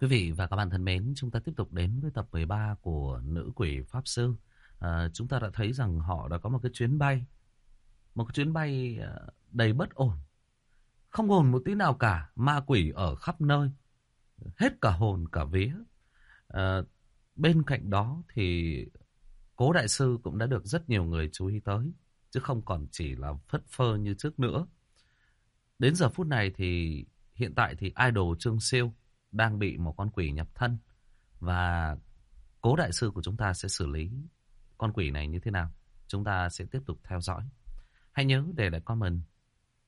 Quý vị và các bạn thân mến, chúng ta tiếp tục đến với tập 13 của Nữ Quỷ Pháp Sư. À, chúng ta đã thấy rằng họ đã có một cái chuyến bay, một cái chuyến bay à, đầy bất ổn. Không ổn một tí nào cả, ma quỷ ở khắp nơi, hết cả hồn cả vía. À, bên cạnh đó thì Cố Đại Sư cũng đã được rất nhiều người chú ý tới, chứ không còn chỉ là phất phơ như trước nữa. Đến giờ phút này thì hiện tại thì idol Trương Siêu đang bị một con quỷ nhập thân. Và cố đại sư của chúng ta sẽ xử lý con quỷ này như thế nào. Chúng ta sẽ tiếp tục theo dõi. Hãy nhớ để lại comment.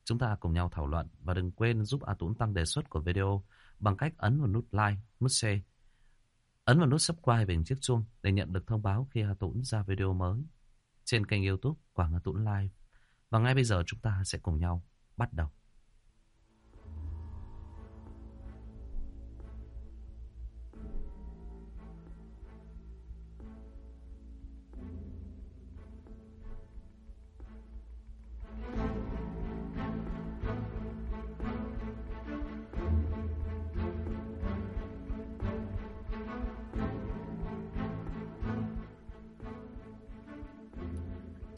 Chúng ta cùng nhau thảo luận. Và đừng quên giúp A Tũng tăng đề xuất của video bằng cách ấn vào nút like, nút share. Ấn vào nút subscribe bên chiếc chuông để nhận được thông báo khi A Tũng ra video mới trên kênh youtube Quảng A Tũng Live. Và ngay bây giờ chúng ta sẽ cùng nhau bắt đầu.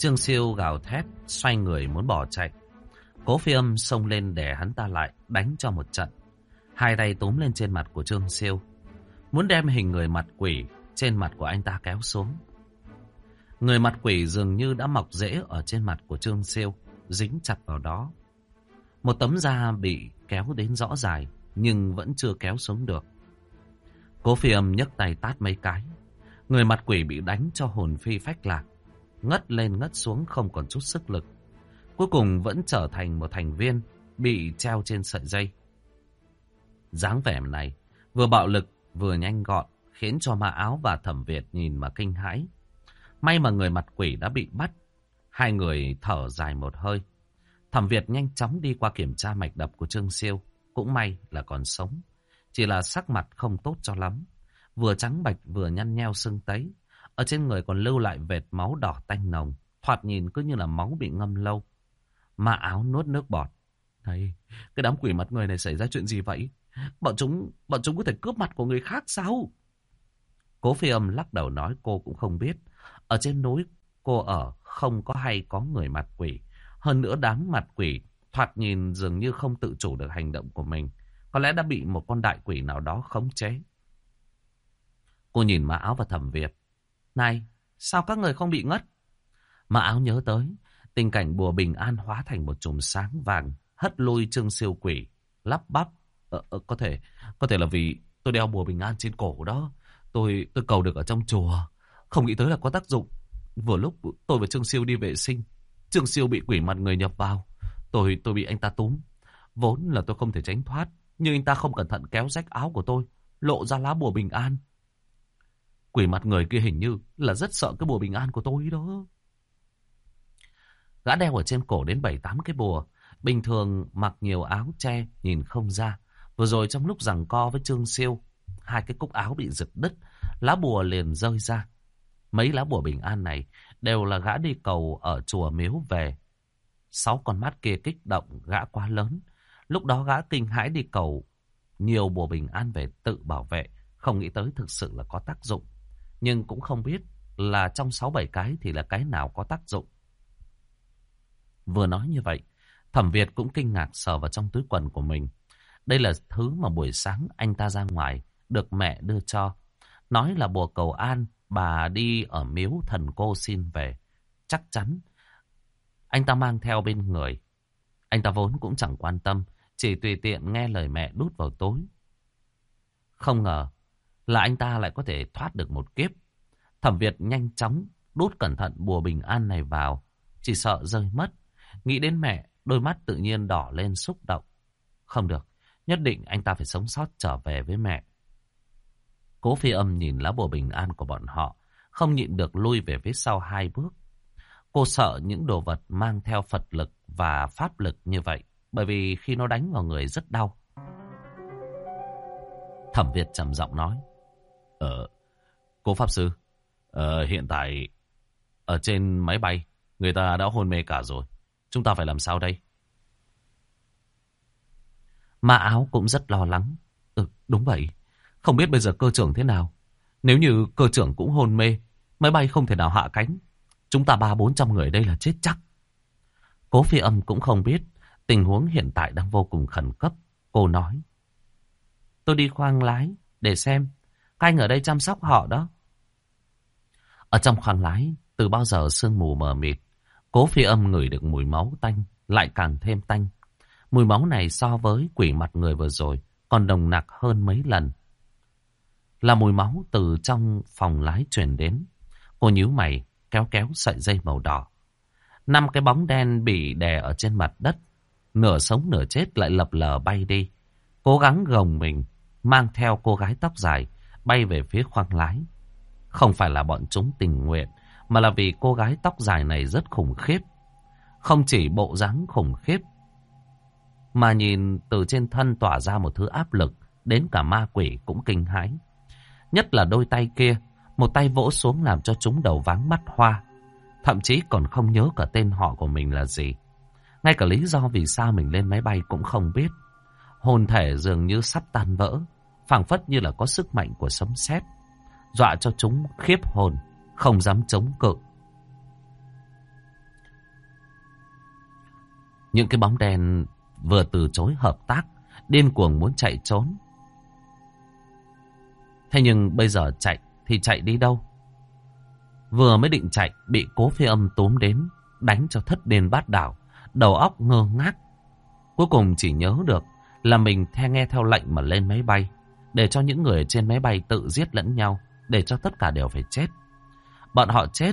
Trương Siêu gào thét, xoay người muốn bỏ chạy. Cố phi âm xông lên để hắn ta lại, đánh cho một trận. Hai tay túm lên trên mặt của Trương Siêu. Muốn đem hình người mặt quỷ trên mặt của anh ta kéo xuống. Người mặt quỷ dường như đã mọc rễ ở trên mặt của Trương Siêu, dính chặt vào đó. Một tấm da bị kéo đến rõ dài, nhưng vẫn chưa kéo xuống được. Cố phi âm nhấc tay tát mấy cái. Người mặt quỷ bị đánh cho hồn phi phách lạc ngất lên ngất xuống không còn chút sức lực. Cuối cùng vẫn trở thành một thành viên bị treo trên sợi dây. dáng vẻ này vừa bạo lực vừa nhanh gọn, khiến cho ma áo và thẩm Việt nhìn mà kinh hãi. May mà người mặt quỷ đã bị bắt. Hai người thở dài một hơi. Thẩm Việt nhanh chóng đi qua kiểm tra mạch đập của Trương Siêu. Cũng may là còn sống. Chỉ là sắc mặt không tốt cho lắm. Vừa trắng bạch vừa nhăn nheo sưng tấy. Ở trên người còn lưu lại vệt máu đỏ tanh nồng. Thoạt nhìn cứ như là máu bị ngâm lâu. Mà áo nuốt nước bọt. Này, cái đám quỷ mặt người này xảy ra chuyện gì vậy? Bọn chúng, bọn chúng có thể cướp mặt của người khác sao? Cố phi âm lắc đầu nói cô cũng không biết. Ở trên núi cô ở không có hay có người mặt quỷ. Hơn nữa đám mặt quỷ thoạt nhìn dường như không tự chủ được hành động của mình. Có lẽ đã bị một con đại quỷ nào đó khống chế. Cô nhìn mã áo và thẩm Việt. Này, sao các người không bị ngất? Mà áo nhớ tới, tình cảnh bùa bình an hóa thành một chùm sáng vàng, hất lui trương siêu quỷ, lắp bắp. Ờ, ờ, có thể, có thể là vì tôi đeo bùa bình an trên cổ đó. Tôi, tôi cầu được ở trong chùa. Không nghĩ tới là có tác dụng. Vừa lúc tôi và Trương Siêu đi vệ sinh, Trương Siêu bị quỷ mặt người nhập vào. Tôi, tôi bị anh ta túm. Vốn là tôi không thể tránh thoát, nhưng anh ta không cẩn thận kéo rách áo của tôi, lộ ra lá bùa bình an. Quỷ mặt người kia hình như là rất sợ cái bùa bình an của tôi đó. Gã đeo ở trên cổ đến 7-8 cái bùa. Bình thường mặc nhiều áo che nhìn không ra. Vừa rồi trong lúc rằng co với Trương Siêu, hai cái cúc áo bị giật đứt, lá bùa liền rơi ra. Mấy lá bùa bình an này đều là gã đi cầu ở chùa miếu về. Sáu con mắt kia kích động gã quá lớn. Lúc đó gã kinh hãi đi cầu nhiều bùa bình an về tự bảo vệ. Không nghĩ tới thực sự là có tác dụng nhưng cũng không biết là trong 6-7 cái thì là cái nào có tác dụng. Vừa nói như vậy, Thẩm Việt cũng kinh ngạc sờ vào trong túi quần của mình. Đây là thứ mà buổi sáng anh ta ra ngoài, được mẹ đưa cho. Nói là bùa cầu an, bà đi ở miếu thần cô xin về. Chắc chắn, anh ta mang theo bên người. Anh ta vốn cũng chẳng quan tâm, chỉ tùy tiện nghe lời mẹ đút vào tối. Không ngờ, là anh ta lại có thể thoát được một kiếp. Thẩm Việt nhanh chóng đút cẩn thận bùa bình an này vào, chỉ sợ rơi mất. Nghĩ đến mẹ, đôi mắt tự nhiên đỏ lên xúc động. Không được, nhất định anh ta phải sống sót trở về với mẹ. Cố phi âm nhìn lá bùa bình an của bọn họ, không nhịn được lui về phía sau hai bước. Cô sợ những đồ vật mang theo Phật lực và pháp lực như vậy, bởi vì khi nó đánh vào người rất đau. Thẩm Việt trầm giọng nói. Ờ, cô Pháp Sư, ờ, hiện tại ở trên máy bay, người ta đã hôn mê cả rồi. Chúng ta phải làm sao đây? Mã áo cũng rất lo lắng. Ừ, đúng vậy. Không biết bây giờ cơ trưởng thế nào. Nếu như cơ trưởng cũng hôn mê, máy bay không thể nào hạ cánh. Chúng ta ba bốn trăm người đây là chết chắc. Cố phi âm cũng không biết tình huống hiện tại đang vô cùng khẩn cấp. Cô nói. Tôi đi khoang lái để xem. Các anh ở đây chăm sóc họ đó. Ở trong khoang lái, từ bao giờ sương mù mờ mịt, cố phi âm ngửi được mùi máu tanh, lại càng thêm tanh. Mùi máu này so với quỷ mặt người vừa rồi còn đồng nặc hơn mấy lần. Là mùi máu từ trong phòng lái truyền đến. Cô nhíu mày, kéo kéo sợi dây màu đỏ. Năm cái bóng đen bị đè ở trên mặt đất. Nửa sống nửa chết lại lập lờ bay đi. Cố gắng gồng mình, mang theo cô gái tóc dài, bay về phía khoang lái. Không phải là bọn chúng tình nguyện, mà là vì cô gái tóc dài này rất khủng khiếp. Không chỉ bộ dáng khủng khiếp, mà nhìn từ trên thân tỏa ra một thứ áp lực, đến cả ma quỷ cũng kinh hãi. Nhất là đôi tay kia, một tay vỗ xuống làm cho chúng đầu váng mắt hoa. Thậm chí còn không nhớ cả tên họ của mình là gì. Ngay cả lý do vì sao mình lên máy bay cũng không biết. Hồn thể dường như sắp tan vỡ, phảng phất như là có sức mạnh của sấm sét, dọa cho chúng khiếp hồn, không dám chống cự. Những cái bóng đen vừa từ chối hợp tác, điên cuồng muốn chạy trốn. Thế nhưng bây giờ chạy thì chạy đi đâu? Vừa mới định chạy, bị cố phi âm túm đến, đánh cho thất điên bát đảo, đầu óc ngơ ngác. Cuối cùng chỉ nhớ được là mình theo nghe theo lệnh mà lên máy bay, để cho những người trên máy bay tự giết lẫn nhau, để cho tất cả đều phải chết. Bọn họ chết.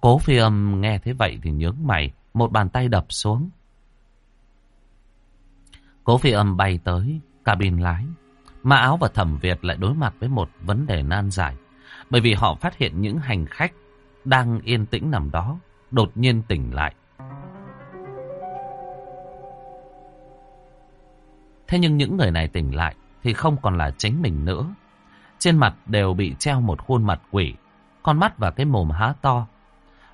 Cố phi âm nghe thế vậy thì nhướng mày, một bàn tay đập xuống. Cố phi âm bay tới cabin lái. Mã áo và thẩm Việt lại đối mặt với một vấn đề nan giải. Bởi vì họ phát hiện những hành khách đang yên tĩnh nằm đó, đột nhiên tỉnh lại. Thế nhưng những người này tỉnh lại thì không còn là chính mình nữa. Trên mặt đều bị treo một khuôn mặt quỷ, con mắt và cái mồm há to.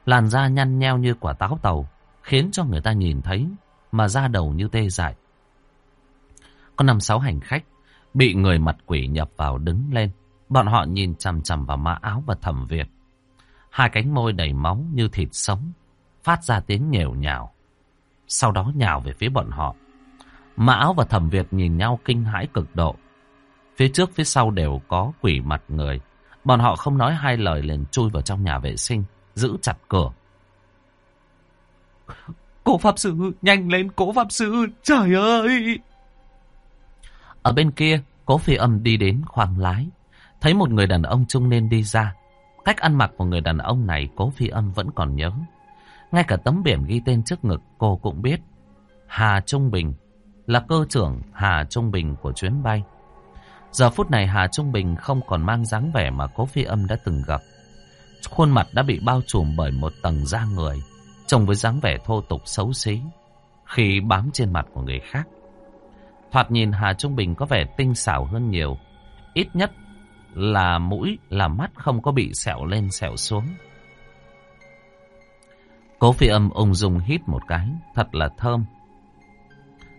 Làn da nhăn nheo như quả táo tàu, khiến cho người ta nhìn thấy mà da đầu như tê dại. Có năm sáu hành khách bị người mặt quỷ nhập vào đứng lên. Bọn họ nhìn chằm chằm vào mã áo và thẩm Việt. Hai cánh môi đầy máu như thịt sống, phát ra tiếng nhều nhào. Sau đó nhào về phía bọn họ. Mã áo và thẩm Việt nhìn nhau kinh hãi cực độ. Phía trước phía sau đều có quỷ mặt người. Bọn họ không nói hai lời liền chui vào trong nhà vệ sinh, giữ chặt cửa. Cố Pháp Sư, nhanh lên Cố Pháp Sư, trời ơi! Ở bên kia, cố phi âm đi đến khoang lái. Thấy một người đàn ông trung niên đi ra. Cách ăn mặc của người đàn ông này cố phi âm vẫn còn nhớ. Ngay cả tấm biển ghi tên trước ngực cô cũng biết. Hà Trung Bình là cơ trưởng Hà Trung Bình của chuyến bay. Giờ phút này Hà Trung Bình không còn mang dáng vẻ mà cố phi âm đã từng gặp. Khuôn mặt đã bị bao trùm bởi một tầng da người, trông với dáng vẻ thô tục xấu xí, khi bám trên mặt của người khác. Thoạt nhìn Hà Trung Bình có vẻ tinh xảo hơn nhiều. Ít nhất là mũi, là mắt không có bị sẹo lên sẹo xuống. Cố phi âm ung dung hít một cái, thật là thơm.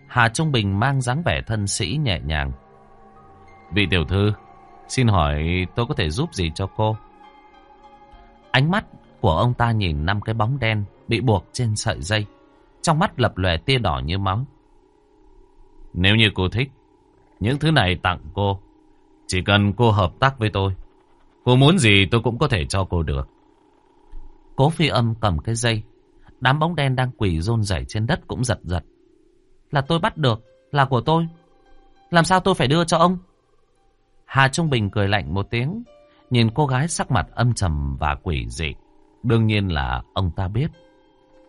Hà Trung Bình mang dáng vẻ thân sĩ nhẹ nhàng. Vị tiểu thư, xin hỏi tôi có thể giúp gì cho cô? Ánh mắt của ông ta nhìn năm cái bóng đen bị buộc trên sợi dây. Trong mắt lập lòe tia đỏ như máu. Nếu như cô thích, những thứ này tặng cô. Chỉ cần cô hợp tác với tôi. Cô muốn gì tôi cũng có thể cho cô được. Cố phi âm cầm cái dây. Đám bóng đen đang quỳ rôn rảy trên đất cũng giật giật. Là tôi bắt được, là của tôi. Làm sao tôi phải đưa cho ông? Hà Trung Bình cười lạnh một tiếng. Nhìn cô gái sắc mặt âm trầm và quỷ dị. Đương nhiên là ông ta biết.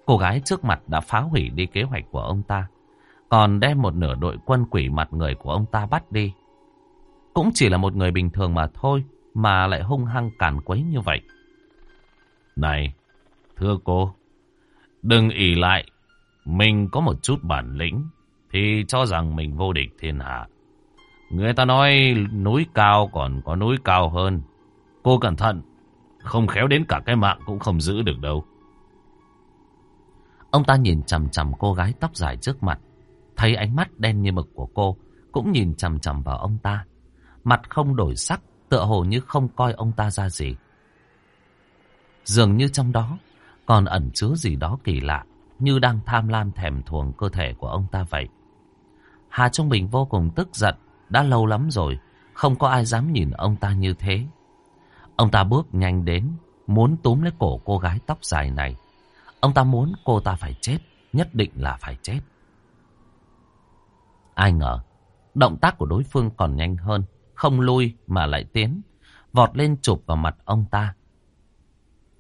Cô gái trước mặt đã phá hủy đi kế hoạch của ông ta. Còn đem một nửa đội quân quỷ mặt người của ông ta bắt đi. Cũng chỉ là một người bình thường mà thôi, mà lại hung hăng càn quấy như vậy. Này, thưa cô, đừng ỉ lại, mình có một chút bản lĩnh, thì cho rằng mình vô địch thiên hạ. Người ta nói núi cao còn có núi cao hơn. Cô cẩn thận, không khéo đến cả cái mạng cũng không giữ được đâu. Ông ta nhìn chằm chằm cô gái tóc dài trước mặt. Thấy ánh mắt đen như mực của cô, cũng nhìn chằm chằm vào ông ta. Mặt không đổi sắc, tựa hồ như không coi ông ta ra gì. Dường như trong đó còn ẩn chứa gì đó kỳ lạ, như đang tham lam thèm thuồng cơ thể của ông ta vậy. Hà Trung Bình vô cùng tức giận, đã lâu lắm rồi, không có ai dám nhìn ông ta như thế. Ông ta bước nhanh đến, muốn túm lấy cổ cô gái tóc dài này. Ông ta muốn cô ta phải chết, nhất định là phải chết. Ai ngờ, động tác của đối phương còn nhanh hơn, không lui mà lại tiến, vọt lên chụp vào mặt ông ta.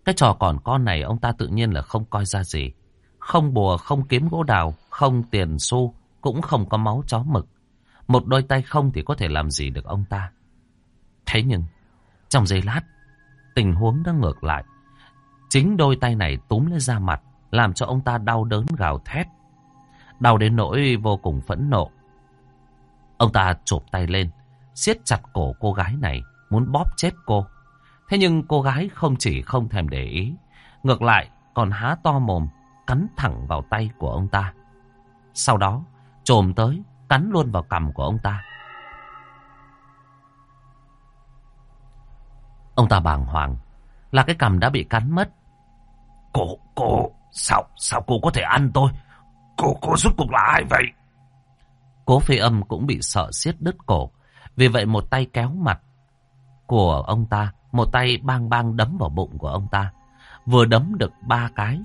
Cái trò còn con này ông ta tự nhiên là không coi ra gì. Không bùa, không kiếm gỗ đào, không tiền xu, cũng không có máu chó mực. Một đôi tay không thì có thể làm gì được ông ta. Thế nhưng, trong giây lát, tình huống đã ngược lại. Chính đôi tay này túm lên da mặt, làm cho ông ta đau đớn gào thét. Đau đến nỗi vô cùng phẫn nộ. Ông ta chộp tay lên, siết chặt cổ cô gái này, muốn bóp chết cô. Thế nhưng cô gái không chỉ không thèm để ý, ngược lại còn há to mồm, cắn thẳng vào tay của ông ta. Sau đó, trồm tới, cắn luôn vào cằm của ông ta. Ông ta bàng hoàng, là cái cằm đã bị cắn mất. Cô, cô, sao, sao cô có thể ăn tôi? Cô, cô rút cuộc là ai vậy? Cố phi âm cũng bị sợ xiết đứt cổ. Vì vậy một tay kéo mặt của ông ta, một tay bang bang đấm vào bụng của ông ta. Vừa đấm được ba cái.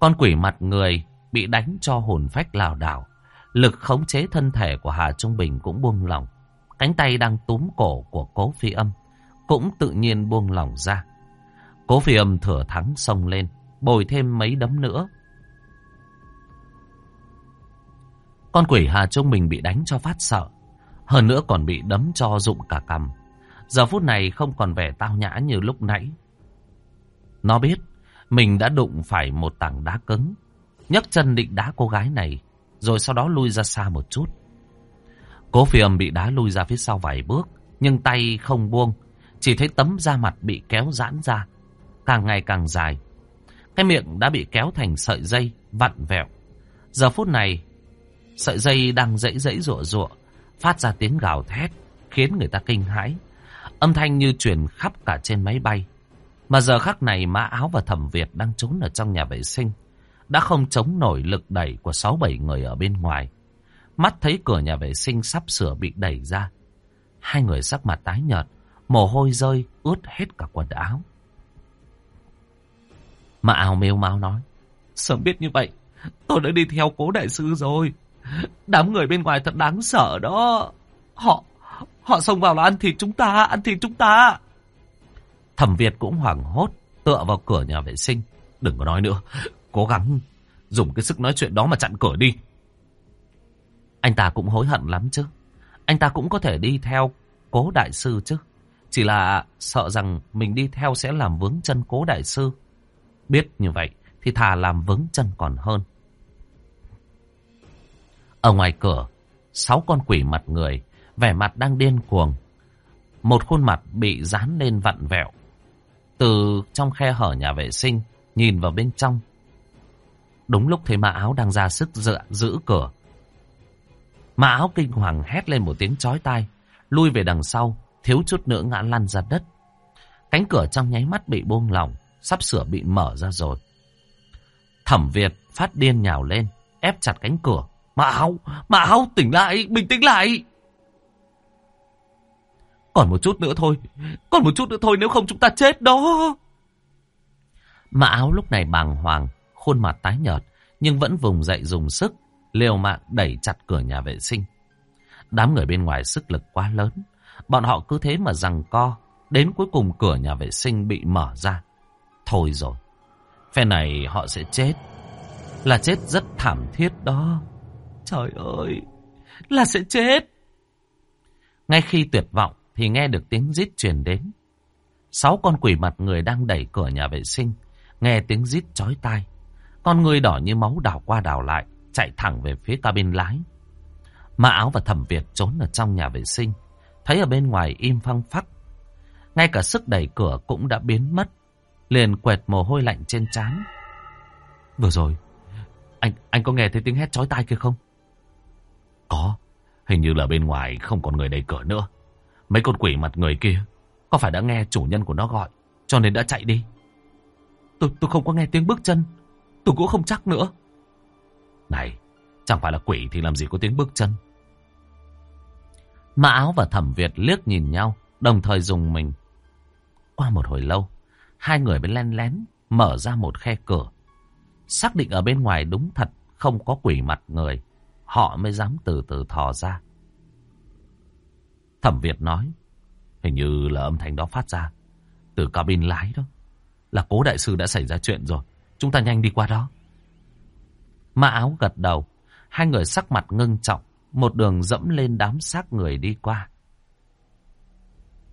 Con quỷ mặt người bị đánh cho hồn phách lảo đảo. Lực khống chế thân thể của Hà Trung Bình cũng buông lỏng. Cánh tay đang túm cổ của cố phi âm cũng tự nhiên buông lỏng ra. Cố phi âm thừa thắng xông lên, bồi thêm mấy đấm nữa. Con quỷ Hà Trung Bình bị đánh cho phát sợ. Hơn nữa còn bị đấm cho rụng cả cằm. Giờ phút này không còn vẻ tao nhã như lúc nãy. Nó biết mình đã đụng phải một tảng đá cứng. nhấc chân định đá cô gái này, rồi sau đó lui ra xa một chút. Cố phi âm bị đá lui ra phía sau vài bước, nhưng tay không buông. Chỉ thấy tấm da mặt bị kéo giãn ra, càng ngày càng dài. Cái miệng đã bị kéo thành sợi dây, vặn vẹo. Giờ phút này, sợi dây đang dãy dãy rụa rụa, phát ra tiếng gào thét, khiến người ta kinh hãi. Âm thanh như truyền khắp cả trên máy bay. Mà giờ khắc này Mã Áo và Thẩm Việt đang trốn ở trong nhà vệ sinh. Đã không chống nổi lực đẩy của 6-7 người ở bên ngoài. Mắt thấy cửa nhà vệ sinh sắp sửa bị đẩy ra. Hai người sắc mặt tái nhợt, mồ hôi rơi ướt hết cả quần áo. Mã Áo mêu máu nói. Sớm biết như vậy, tôi đã đi theo cố đại sư rồi. Đám người bên ngoài thật đáng sợ đó. Họ, họ xông vào là ăn thịt chúng ta, ăn thịt chúng ta. Thẩm Việt cũng hoảng hốt, tựa vào cửa nhà vệ sinh. Đừng có nói nữa, cố gắng dùng cái sức nói chuyện đó mà chặn cửa đi. Anh ta cũng hối hận lắm chứ. Anh ta cũng có thể đi theo cố đại sư chứ. Chỉ là sợ rằng mình đi theo sẽ làm vướng chân cố đại sư. Biết như vậy thì thà làm vướng chân còn hơn. Ở ngoài cửa, sáu con quỷ mặt người, vẻ mặt đang điên cuồng. Một khuôn mặt bị dán lên vặn vẹo. Từ trong khe hở nhà vệ sinh, nhìn vào bên trong. Đúng lúc thấy mã áo đang ra sức dựa giữ cửa. Mã áo kinh hoàng hét lên một tiếng chói tai, lui về đằng sau, thiếu chút nữa ngã lăn ra đất. Cánh cửa trong nháy mắt bị buông lỏng, sắp sửa bị mở ra rồi. Thẩm Việt phát điên nhào lên, ép chặt cánh cửa. Mã áo, mã áo, tỉnh lại, bình tĩnh lại. Còn một chút nữa thôi, còn một chút nữa thôi nếu không chúng ta chết đó. Mã áo lúc này bàng hoàng, khuôn mặt tái nhợt, nhưng vẫn vùng dậy dùng sức, liều mạng đẩy chặt cửa nhà vệ sinh. Đám người bên ngoài sức lực quá lớn, bọn họ cứ thế mà rằng co, đến cuối cùng cửa nhà vệ sinh bị mở ra. Thôi rồi, phe này họ sẽ chết, là chết rất thảm thiết đó. Trời ơi, là sẽ chết. Ngay khi tuyệt vọng thì nghe được tiếng rít truyền đến. Sáu con quỷ mặt người đang đẩy cửa nhà vệ sinh, nghe tiếng rít chói tai. Con người đỏ như máu đảo qua đảo lại, chạy thẳng về phía cabin lái. Mã áo và thẩm Việt trốn ở trong nhà vệ sinh, thấy ở bên ngoài im phăng phắc. Ngay cả sức đẩy cửa cũng đã biến mất, liền quẹt mồ hôi lạnh trên trán. Vừa rồi, anh anh có nghe thấy tiếng hét chói tai kia không? Có, Hình như là bên ngoài không còn người đẩy cửa nữa. Mấy con quỷ mặt người kia có phải đã nghe chủ nhân của nó gọi cho nên đã chạy đi. Tôi tôi không có nghe tiếng bước chân. Tôi cũng không chắc nữa. Này, chẳng phải là quỷ thì làm gì có tiếng bước chân. Mã áo và thẩm Việt liếc nhìn nhau, đồng thời dùng mình. Qua một hồi lâu, hai người mới len lén mở ra một khe cửa. Xác định ở bên ngoài đúng thật không có quỷ mặt người, họ mới dám từ từ thò ra. Thẩm Việt nói, hình như là âm thanh đó phát ra từ cabin lái đó. Là cố đại sư đã xảy ra chuyện rồi, chúng ta nhanh đi qua đó. Mã áo gật đầu, hai người sắc mặt ngưng trọng, một đường dẫm lên đám xác người đi qua.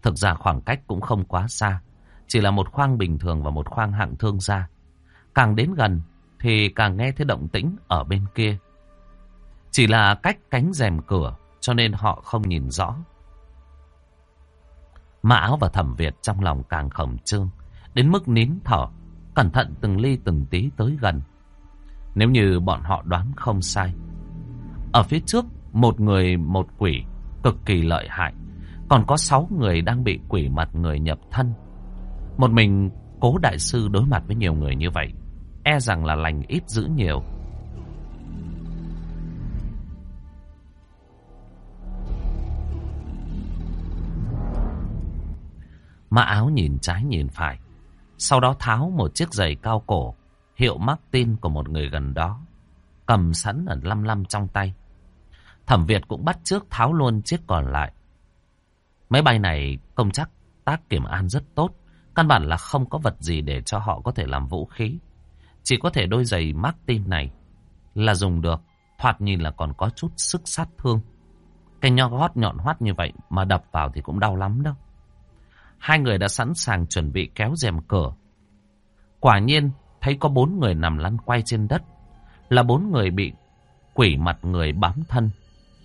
Thực ra khoảng cách cũng không quá xa, chỉ là một khoang bình thường và một khoang hạng thương gia. Càng đến gần thì càng nghe thấy động tĩnh ở bên kia. Chỉ là cách cánh rèm cửa cho nên họ không nhìn rõ. Mã áo và thẩm Việt trong lòng càng khẩn trương, đến mức nín thở, cẩn thận từng ly từng tí tới gần. Nếu như bọn họ đoán không sai. Ở phía trước, một người một quỷ cực kỳ lợi hại. Còn có sáu người đang bị quỷ mặt người nhập thân. Một mình cố đại sư đối mặt với nhiều người như vậy. E rằng là lành ít giữ nhiều. Mã áo nhìn trái nhìn phải. Sau đó tháo một chiếc giày cao cổ, hiệu Martin của một người gần đó. Cầm sẵn ở lăm lăm trong tay. Thẩm Việt cũng bắt trước tháo luôn chiếc còn lại. Máy bay này công chắc tác kiểm an rất tốt. Căn bản là không có vật gì để cho họ có thể làm vũ khí. Chỉ có thể đôi giày Martin này là dùng được. Thoạt nhìn là còn có chút sức sát thương. Cái nho gót nhọn hoắt như vậy mà đập vào thì cũng đau lắm đâu. Hai người đã sẵn sàng chuẩn bị kéo rèm cửa. Quả nhiên, thấy có bốn người nằm lăn quay trên đất. Là bốn người bị quỷ mặt người bám thân.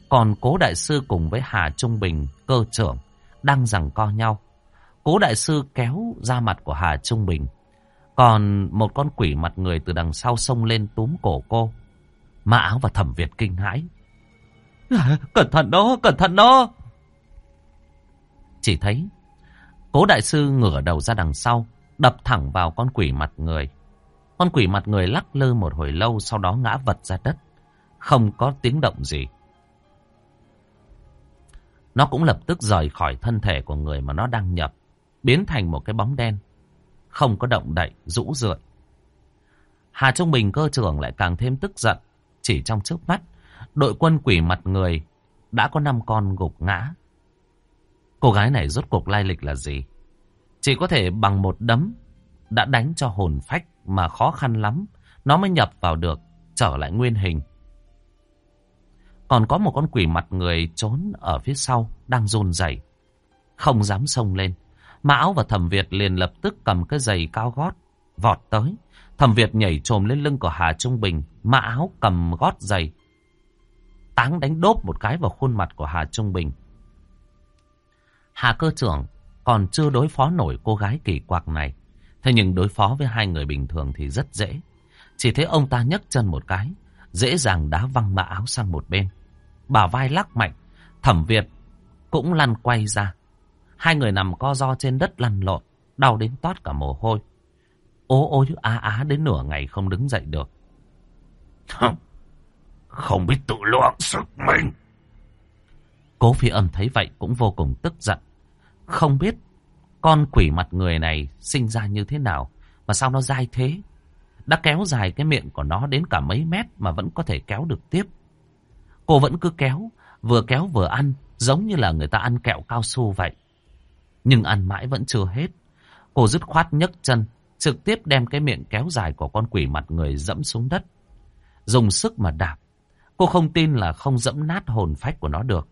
Còn cố đại sư cùng với Hà Trung Bình, cơ trưởng, đang giằng co nhau. Cố đại sư kéo ra mặt của Hà Trung Bình. Còn một con quỷ mặt người từ đằng sau xông lên túm cổ cô. Mã áo và thẩm Việt kinh hãi. À, cẩn thận đó, cẩn thận đó. Chỉ thấy Cố đại sư ngửa đầu ra đằng sau, đập thẳng vào con quỷ mặt người. Con quỷ mặt người lắc lư một hồi lâu sau đó ngã vật ra đất. Không có tiếng động gì. Nó cũng lập tức rời khỏi thân thể của người mà nó đang nhập. Biến thành một cái bóng đen. Không có động đậy, rũ rượi. Hà Trung Bình cơ trưởng lại càng thêm tức giận. Chỉ trong trước mắt, đội quân quỷ mặt người đã có năm con gục ngã. Cô gái này rốt cuộc lai lịch là gì? Chỉ có thể bằng một đấm đã đánh cho hồn phách mà khó khăn lắm. Nó mới nhập vào được, trở lại nguyên hình. Còn có một con quỷ mặt người trốn ở phía sau, đang run rẩy Không dám xông lên. mão và thẩm Việt liền lập tức cầm cái giày cao gót, vọt tới. Thẩm Việt nhảy trồm lên lưng của Hà Trung Bình, mã áo cầm gót giày. Táng đánh đốp một cái vào khuôn mặt của Hà Trung Bình. Hà cơ trưởng còn chưa đối phó nổi cô gái kỳ quặc này. Thế nhưng đối phó với hai người bình thường thì rất dễ. Chỉ thấy ông ta nhấc chân một cái, dễ dàng đá văng mã áo sang một bên. Bà vai lắc mạnh, thẩm Việt cũng lăn quay ra. Hai người nằm co do trên đất lăn lộn, đau đến toát cả mồ hôi. Ố ôi á á đến nửa ngày không đứng dậy được. Không biết tự lượng sức mình. Cố phi âm thấy vậy cũng vô cùng tức giận. Không biết con quỷ mặt người này sinh ra như thế nào mà sao nó dai thế. Đã kéo dài cái miệng của nó đến cả mấy mét mà vẫn có thể kéo được tiếp. Cô vẫn cứ kéo, vừa kéo vừa ăn, giống như là người ta ăn kẹo cao su vậy. Nhưng ăn mãi vẫn chưa hết. Cô dứt khoát nhấc chân, trực tiếp đem cái miệng kéo dài của con quỷ mặt người dẫm xuống đất. Dùng sức mà đạp. Cô không tin là không dẫm nát hồn phách của nó được.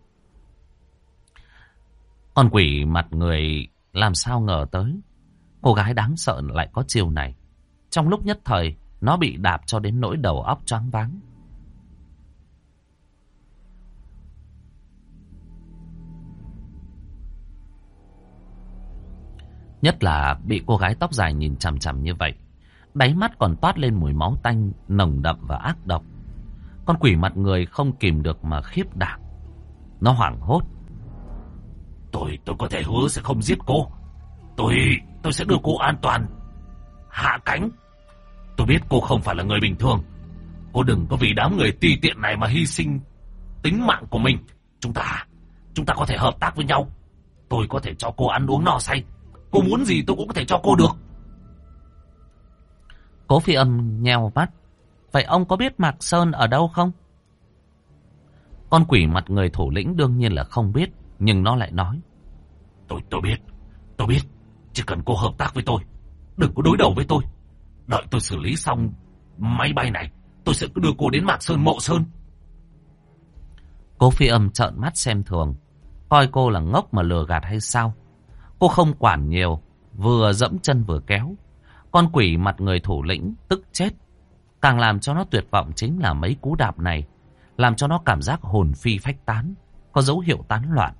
Con quỷ mặt người làm sao ngờ tới. Cô gái đáng sợ lại có chiều này. Trong lúc nhất thời, nó bị đạp cho đến nỗi đầu óc choáng váng. Nhất là bị cô gái tóc dài nhìn chằm chằm như vậy. Đáy mắt còn toát lên mùi máu tanh, nồng đậm và ác độc. Con quỷ mặt người không kìm được mà khiếp đảm. Nó hoảng hốt. Tôi, tôi có thể hứa sẽ không giết cô. Tôi, tôi sẽ đưa cô an toàn. Hạ cánh. Tôi biết cô không phải là người bình thường. Cô đừng có vì đám người ti tiện này mà hy sinh tính mạng của mình. Chúng ta, chúng ta có thể hợp tác với nhau. Tôi có thể cho cô ăn uống no say. Cô muốn gì tôi cũng có thể cho cô được. Cố phi âm nheo mắt. Vậy ông có biết Mạc Sơn ở đâu không? Con quỷ mặt người thủ lĩnh đương nhiên là không biết. Nhưng nó lại nói. Tôi, tôi biết. Tôi biết. Chỉ cần cô hợp tác với tôi. Đừng có đối đầu với tôi. Đợi tôi xử lý xong máy bay này. Tôi sẽ đưa cô đến Mạc Sơn Mộ Sơn. Cố phi âm trợn mắt xem thường. Coi cô là ngốc mà lừa gạt hay sao? Cô không quản nhiều. Vừa dẫm chân vừa kéo. Con quỷ mặt người thủ lĩnh tức chết. Càng làm cho nó tuyệt vọng chính là mấy cú đạp này. Làm cho nó cảm giác hồn phi phách tán. Có dấu hiệu tán loạn.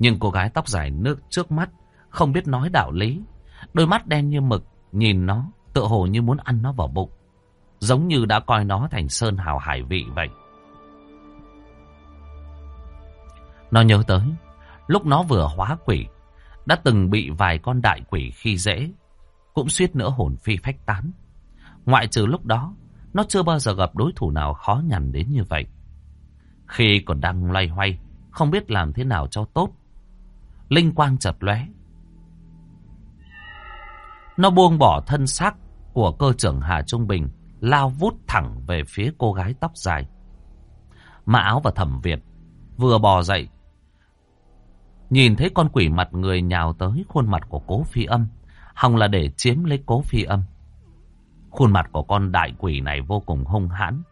Nhưng cô gái tóc dài nước trước mắt không biết nói đạo lý. Đôi mắt đen như mực nhìn nó tựa hồ như muốn ăn nó vào bụng. Giống như đã coi nó thành sơn hào hải vị vậy. Nó nhớ tới lúc nó vừa hóa quỷ đã từng bị vài con đại quỷ khi dễ cũng suýt nữa hồn phi phách tán. Ngoại trừ lúc đó, nó chưa bao giờ gặp đối thủ nào khó nhằn đến như vậy. Khi còn đang loay hoay, không biết làm thế nào cho tốt. Linh quang chợt lóe. Nó buông bỏ thân xác của cơ trưởng Hà Trung Bình, lao vút thẳng về phía cô gái tóc dài. Mã áo và thẩm Việt vừa bò dậy. Nhìn thấy con quỷ mặt người nhào tới khuôn mặt của cố phi âm. Hòng là để chiếm lấy cố phi âm. Khuôn mặt của con đại quỷ này vô cùng hung hãn.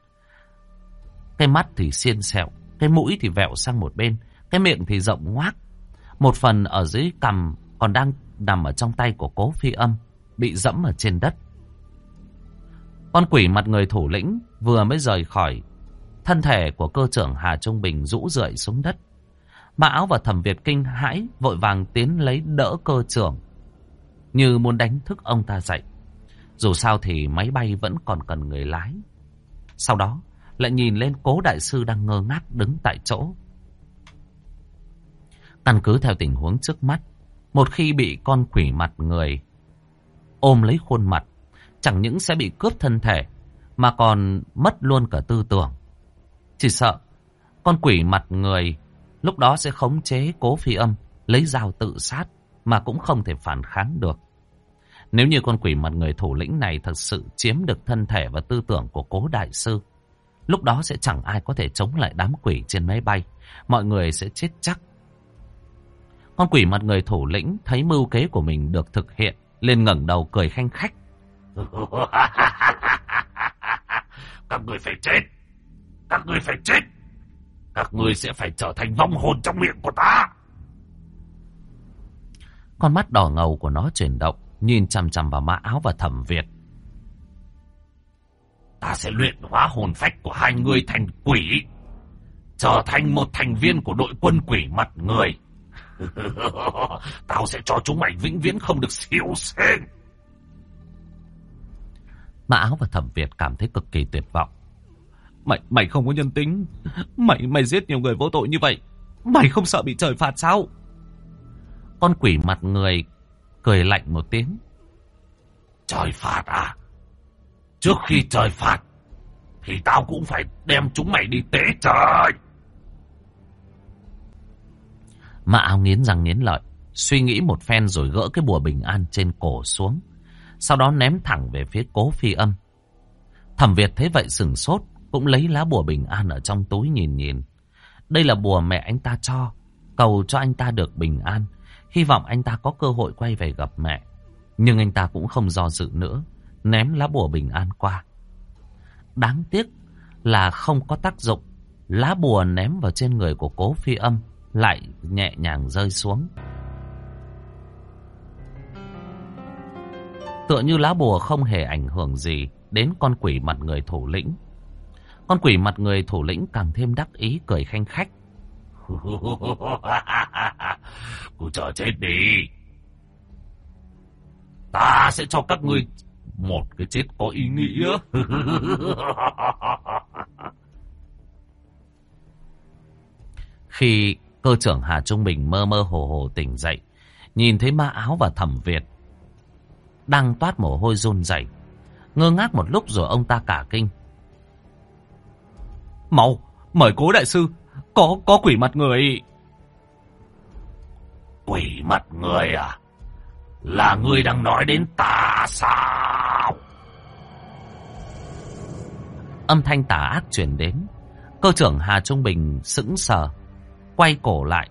Cái mắt thì xiên sẹo, cái mũi thì vẹo sang một bên, cái miệng thì rộng ngoác. Một phần ở dưới cằm còn đang nằm ở trong tay của cố phi âm, bị dẫm ở trên đất. Con quỷ mặt người thủ lĩnh vừa mới rời khỏi, thân thể của cơ trưởng Hà Trung Bình rũ rượi xuống đất. Mã áo và thẩm Việt kinh hãi vội vàng tiến lấy đỡ cơ trưởng như muốn đánh thức ông ta dậy. Dù sao thì máy bay vẫn còn cần người lái. Sau đó lại nhìn lên cố đại sư đang ngơ ngác đứng tại chỗ. Căn cứ theo tình huống trước mắt, một khi bị con quỷ mặt người ôm lấy khuôn mặt, chẳng những sẽ bị cướp thân thể, mà còn mất luôn cả tư tưởng. Chỉ sợ, con quỷ mặt người lúc đó sẽ khống chế cố phi âm, lấy dao tự sát mà cũng không thể phản kháng được. Nếu như con quỷ mặt người thủ lĩnh này thật sự chiếm được thân thể và tư tưởng của cố đại sư, lúc đó sẽ chẳng ai có thể chống lại đám quỷ trên máy bay. Mọi người sẽ chết chắc. Con quỷ mặt người thủ lĩnh thấy mưu kế của mình được thực hiện, lên ngẩng đầu cười khanh khách. Các người phải chết. Các người phải chết. Các người sẽ phải trở thành vong hồn trong miệng của ta. Con mắt đỏ ngầu của nó chuyển động, nhìn chằm chằm vào mã áo và thẩm Việt. Ta sẽ luyện hóa hồn phách của hai người thành quỷ, trở thành một thành viên của đội quân quỷ mặt người. Tao sẽ cho chúng mày vĩnh viễn không được siêu sinh. Mã áo và thẩm Việt cảm thấy cực kỳ tuyệt vọng. Mày, mày không có nhân tính. Mày, mày giết nhiều người vô tội như vậy. Mày không sợ bị trời phạt sao? Con quỷ mặt người cười lạnh một tiếng. Trời phạt à? Trước khi trời phạt, thì tao cũng phải đem chúng mày đi tế trời. Mã áo nghiến răng nghiến lợi, suy nghĩ một phen rồi gỡ cái bùa bình an trên cổ xuống. Sau đó ném thẳng về phía cố phi âm. Thẩm Việt thấy vậy sừng sốt, cũng lấy lá bùa bình an ở trong túi nhìn nhìn. Đây là bùa mẹ anh ta cho, cầu cho anh ta được bình an. Hy vọng anh ta có cơ hội quay về gặp mẹ. Nhưng anh ta cũng không do dự nữa. Ném lá bùa bình an qua. Đáng tiếc là không có tác dụng. Lá bùa ném vào trên người của cố phi âm lại nhẹ nhàng rơi xuống. Tựa như lá bùa không hề ảnh hưởng gì đến con quỷ mặt người thủ lĩnh. Con quỷ mặt người thủ lĩnh càng thêm đắc ý cười khanh khách. Cô chờ chết đi. Ta sẽ cho các ngươi một cái chết có ý nghĩa. Khi cơ trưởng Hà Trung Bình mơ mơ hồ hồ tỉnh dậy, nhìn thấy ma áo và thẩm Việt đang toát mồ hôi run rẩy, ngơ ngác một lúc rồi ông ta cả kinh. Mau, mời cố đại sư, có có quỷ mặt người. Quỷ mặt người à? Là ngươi đang nói đến ta sao? Âm thanh tà ác truyền đến. Cơ trưởng Hà Trung Bình sững sờ, quay cổ lại,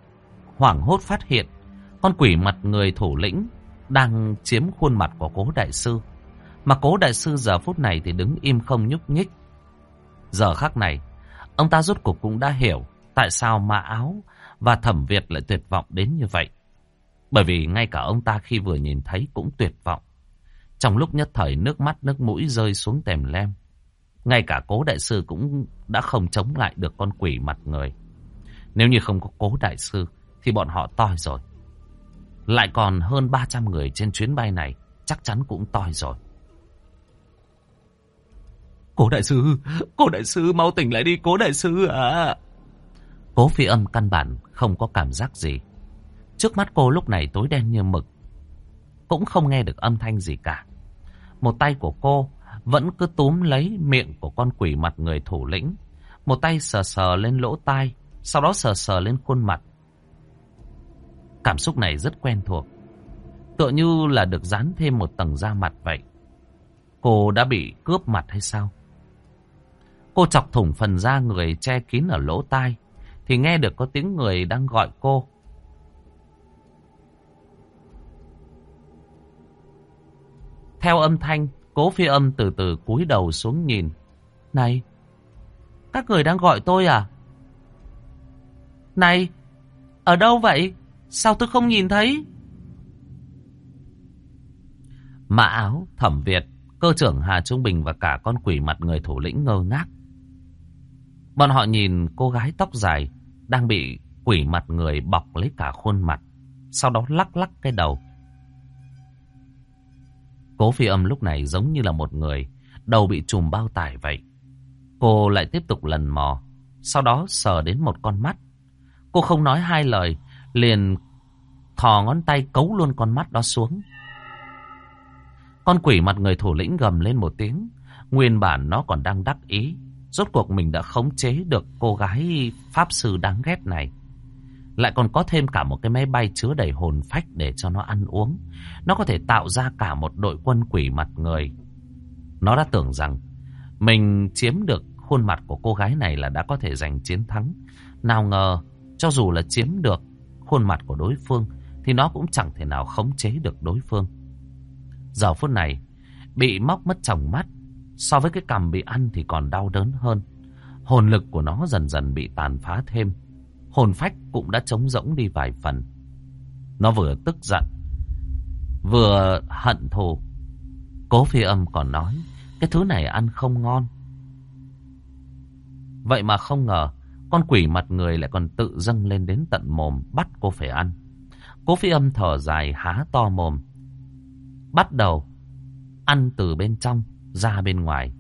hoảng hốt phát hiện con quỷ mặt người thủ lĩnh đang chiếm khuôn mặt của cố đại sư. Mà cố đại sư giờ phút này thì đứng im không nhúc nhích. Giờ khắc này, ông ta rốt cuộc cũng đã hiểu tại sao Ma Áo và Thẩm Việt lại tuyệt vọng đến như vậy. Bởi vì ngay cả ông ta khi vừa nhìn thấy cũng tuyệt vọng. Trong lúc nhất thời nước mắt nước mũi rơi xuống tèm lem. Ngay cả cố đại sư cũng đã không chống lại được con quỷ mặt người. Nếu như không có cố đại sư thì bọn họ toi rồi. Lại còn hơn 300 người trên chuyến bay này chắc chắn cũng toi rồi. Cố đại sư, cố đại sư mau tỉnh lại đi cố đại sư à. Cố phi âm căn bản không có cảm giác gì. Trước mắt cô lúc này tối đen như mực. Cũng không nghe được âm thanh gì cả. Một tay của cô vẫn cứ túm lấy miệng của con quỷ mặt người thủ lĩnh. Một tay sờ sờ lên lỗ tai, sau đó sờ sờ lên khuôn mặt. Cảm xúc này rất quen thuộc. Tựa như là được dán thêm một tầng da mặt vậy. Cô đã bị cướp mặt hay sao? Cô chọc thủng phần da người che kín ở lỗ tai, thì nghe được có tiếng người đang gọi cô. Theo âm thanh, cố phi âm từ từ cúi đầu xuống nhìn. Này, các người đang gọi tôi à? Này, ở đâu vậy? Sao tôi không nhìn thấy? Mã áo, thẩm Việt, cơ trưởng Hà Trung Bình và cả con quỷ mặt người thủ lĩnh ngơ ngác. Bọn họ nhìn cô gái tóc dài đang bị quỷ mặt người bọc lấy cả khuôn mặt, sau đó lắc lắc cái đầu. Cố phi âm lúc này giống như là một người, đầu bị trùm bao tải vậy. Cô lại tiếp tục lần mò, sau đó sờ đến một con mắt. Cô không nói hai lời, liền thò ngón tay cấu luôn con mắt đó xuống. Con quỷ mặt người thủ lĩnh gầm lên một tiếng, nguyên bản nó còn đang đắc ý. Rốt cuộc mình đã khống chế được cô gái pháp sư đáng ghét này. Lại còn có thêm cả một cái máy bay chứa đầy hồn phách để cho nó ăn uống. Nó có thể tạo ra cả một đội quân quỷ mặt người. Nó đã tưởng rằng mình chiếm được khuôn mặt của cô gái này là đã có thể giành chiến thắng. Nào ngờ, cho dù là chiếm được khuôn mặt của đối phương, thì nó cũng chẳng thể nào khống chế được đối phương. Giờ phút này, bị móc mất tròng mắt, so với cái cằm bị ăn thì còn đau đớn hơn. Hồn lực của nó dần dần bị tàn phá thêm. Hồn phách cũng đã trống rỗng đi vài phần. Nó vừa tức giận, vừa hận thù. Cố phi âm còn nói, cái thứ này ăn không ngon. Vậy mà không ngờ, con quỷ mặt người lại còn tự dâng lên đến tận mồm, bắt cô phải ăn. Cố phi âm thở dài, há to mồm. Bắt đầu, ăn từ bên trong, ra bên ngoài.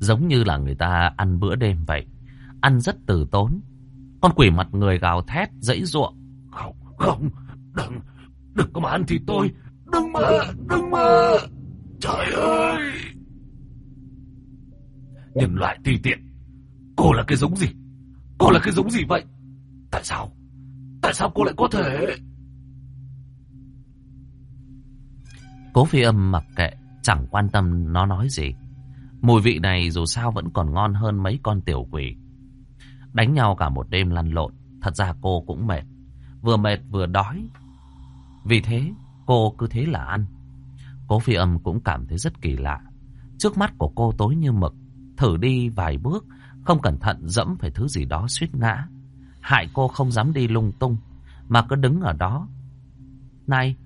Giống như là người ta ăn bữa đêm vậy. Ăn rất từ tốn. Con quỷ mặt người gào thét, dãy ruộng. Không, không, đừng, đừng có mà ăn thịt tôi. Đừng mà, đừng mà. Trời ơi! Nhân loại tùy tiện. Cô là cái giống gì? Cô là cái giống gì vậy? Tại sao? Tại sao cô lại có thể... Cố phi âm mặc kệ, chẳng quan tâm nó nói gì. Mùi vị này dù sao vẫn còn ngon hơn mấy con tiểu quỷ. Đánh nhau cả một đêm lăn lộn, thật ra cô cũng mệt. Vừa mệt vừa đói. Vì thế, cô cứ thế là ăn. Cố phi âm cũng cảm thấy rất kỳ lạ. Trước mắt của cô tối như mực, thử đi vài bước, không cẩn thận dẫm phải thứ gì đó suýt ngã. Hại cô không dám đi lung tung, mà cứ đứng ở đó. Này,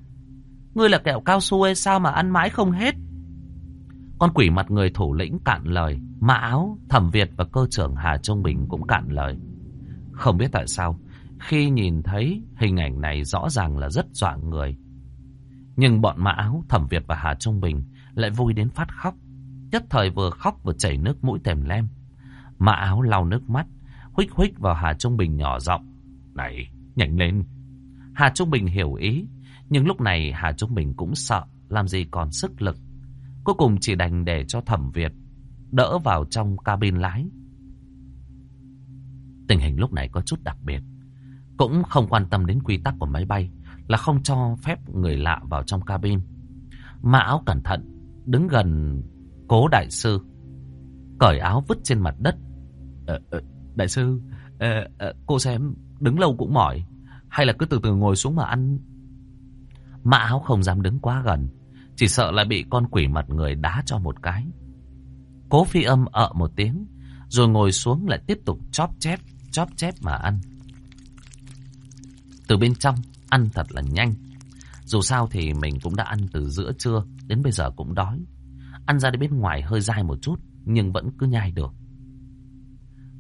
ngươi là kẹo cao su hay sao mà ăn mãi không hết? Con quỷ mặt người thủ lĩnh cạn lời, Mã Áo, Thẩm Việt và cơ trưởng Hà Trung Bình cũng cạn lời. Không biết tại sao, Khi nhìn thấy hình ảnh này rõ ràng là rất dọa người. Nhưng bọn mã áo Thẩm Việt và Hà Trung Bình lại vui đến phát khóc. Nhất thời vừa khóc vừa chảy nước mũi tèm lem. Mã áo lau nước mắt, huých huých vào Hà Trung Bình nhỏ giọng. Này, nhanh lên. Hà Trung Bình hiểu ý, nhưng lúc này Hà Trung Bình cũng sợ, làm gì còn sức lực. Cuối cùng chỉ đành để cho Thẩm Việt đỡ vào trong cabin lái. Tình hình lúc này có chút đặc biệt. Cũng không quan tâm đến quy tắc của máy bay là không cho phép người lạ vào trong cabin. Mã áo cẩn thận, đứng gần cố đại sư. Cởi áo vứt trên mặt đất. Ờ, ờ đại sư, ờ, ờ, cô xem, đứng lâu cũng mỏi. Hay là cứ từ từ ngồi xuống mà ăn. Mã áo không dám đứng quá gần. Chỉ sợ lại bị con quỷ mặt người đá cho một cái. Cố phi âm ợ một tiếng. Rồi ngồi xuống lại tiếp tục chóp chép, chóp chép mà ăn. Từ bên trong, ăn thật là nhanh. Dù sao thì mình cũng đã ăn từ giữa trưa, đến bây giờ cũng đói. Ăn ra đến bên ngoài hơi dai một chút, nhưng vẫn cứ nhai được.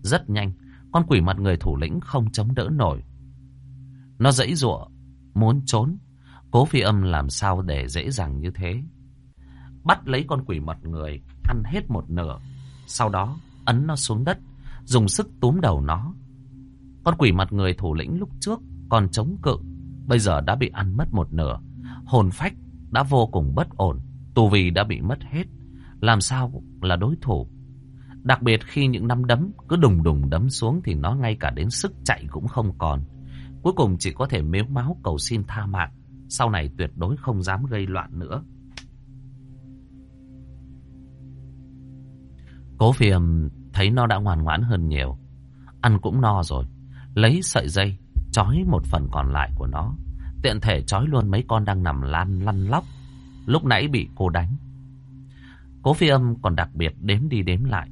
Rất nhanh, con quỷ mặt người thủ lĩnh không chống đỡ nổi. Nó dãy giụa, muốn trốn. Cố phi âm làm sao để dễ dàng như thế. Bắt lấy con quỷ mặt người, ăn hết một nửa. Sau đó, ấn nó xuống đất, dùng sức túm đầu nó. Con quỷ mặt người thủ lĩnh lúc trước còn chống cự, bây giờ đã bị ăn mất một nửa. Hồn phách đã vô cùng bất ổn, tù vì đã bị mất hết. Làm sao là đối thủ? Đặc biệt khi những năm đấm cứ đùng đùng đấm xuống thì nó ngay cả đến sức chạy cũng không còn. Cuối cùng chỉ có thể mếu máu cầu xin tha mạng. Sau này tuyệt đối không dám gây loạn nữa. Cố phiềm thấy nó đã ngoan ngoãn hơn nhiều. Ăn cũng no rồi. Lấy sợi dây, trói một phần còn lại của nó. Tiện thể trói luôn mấy con đang nằm lan lăn lóc. Lúc nãy bị cô đánh. Cố phi âm còn đặc biệt đếm đi đếm lại.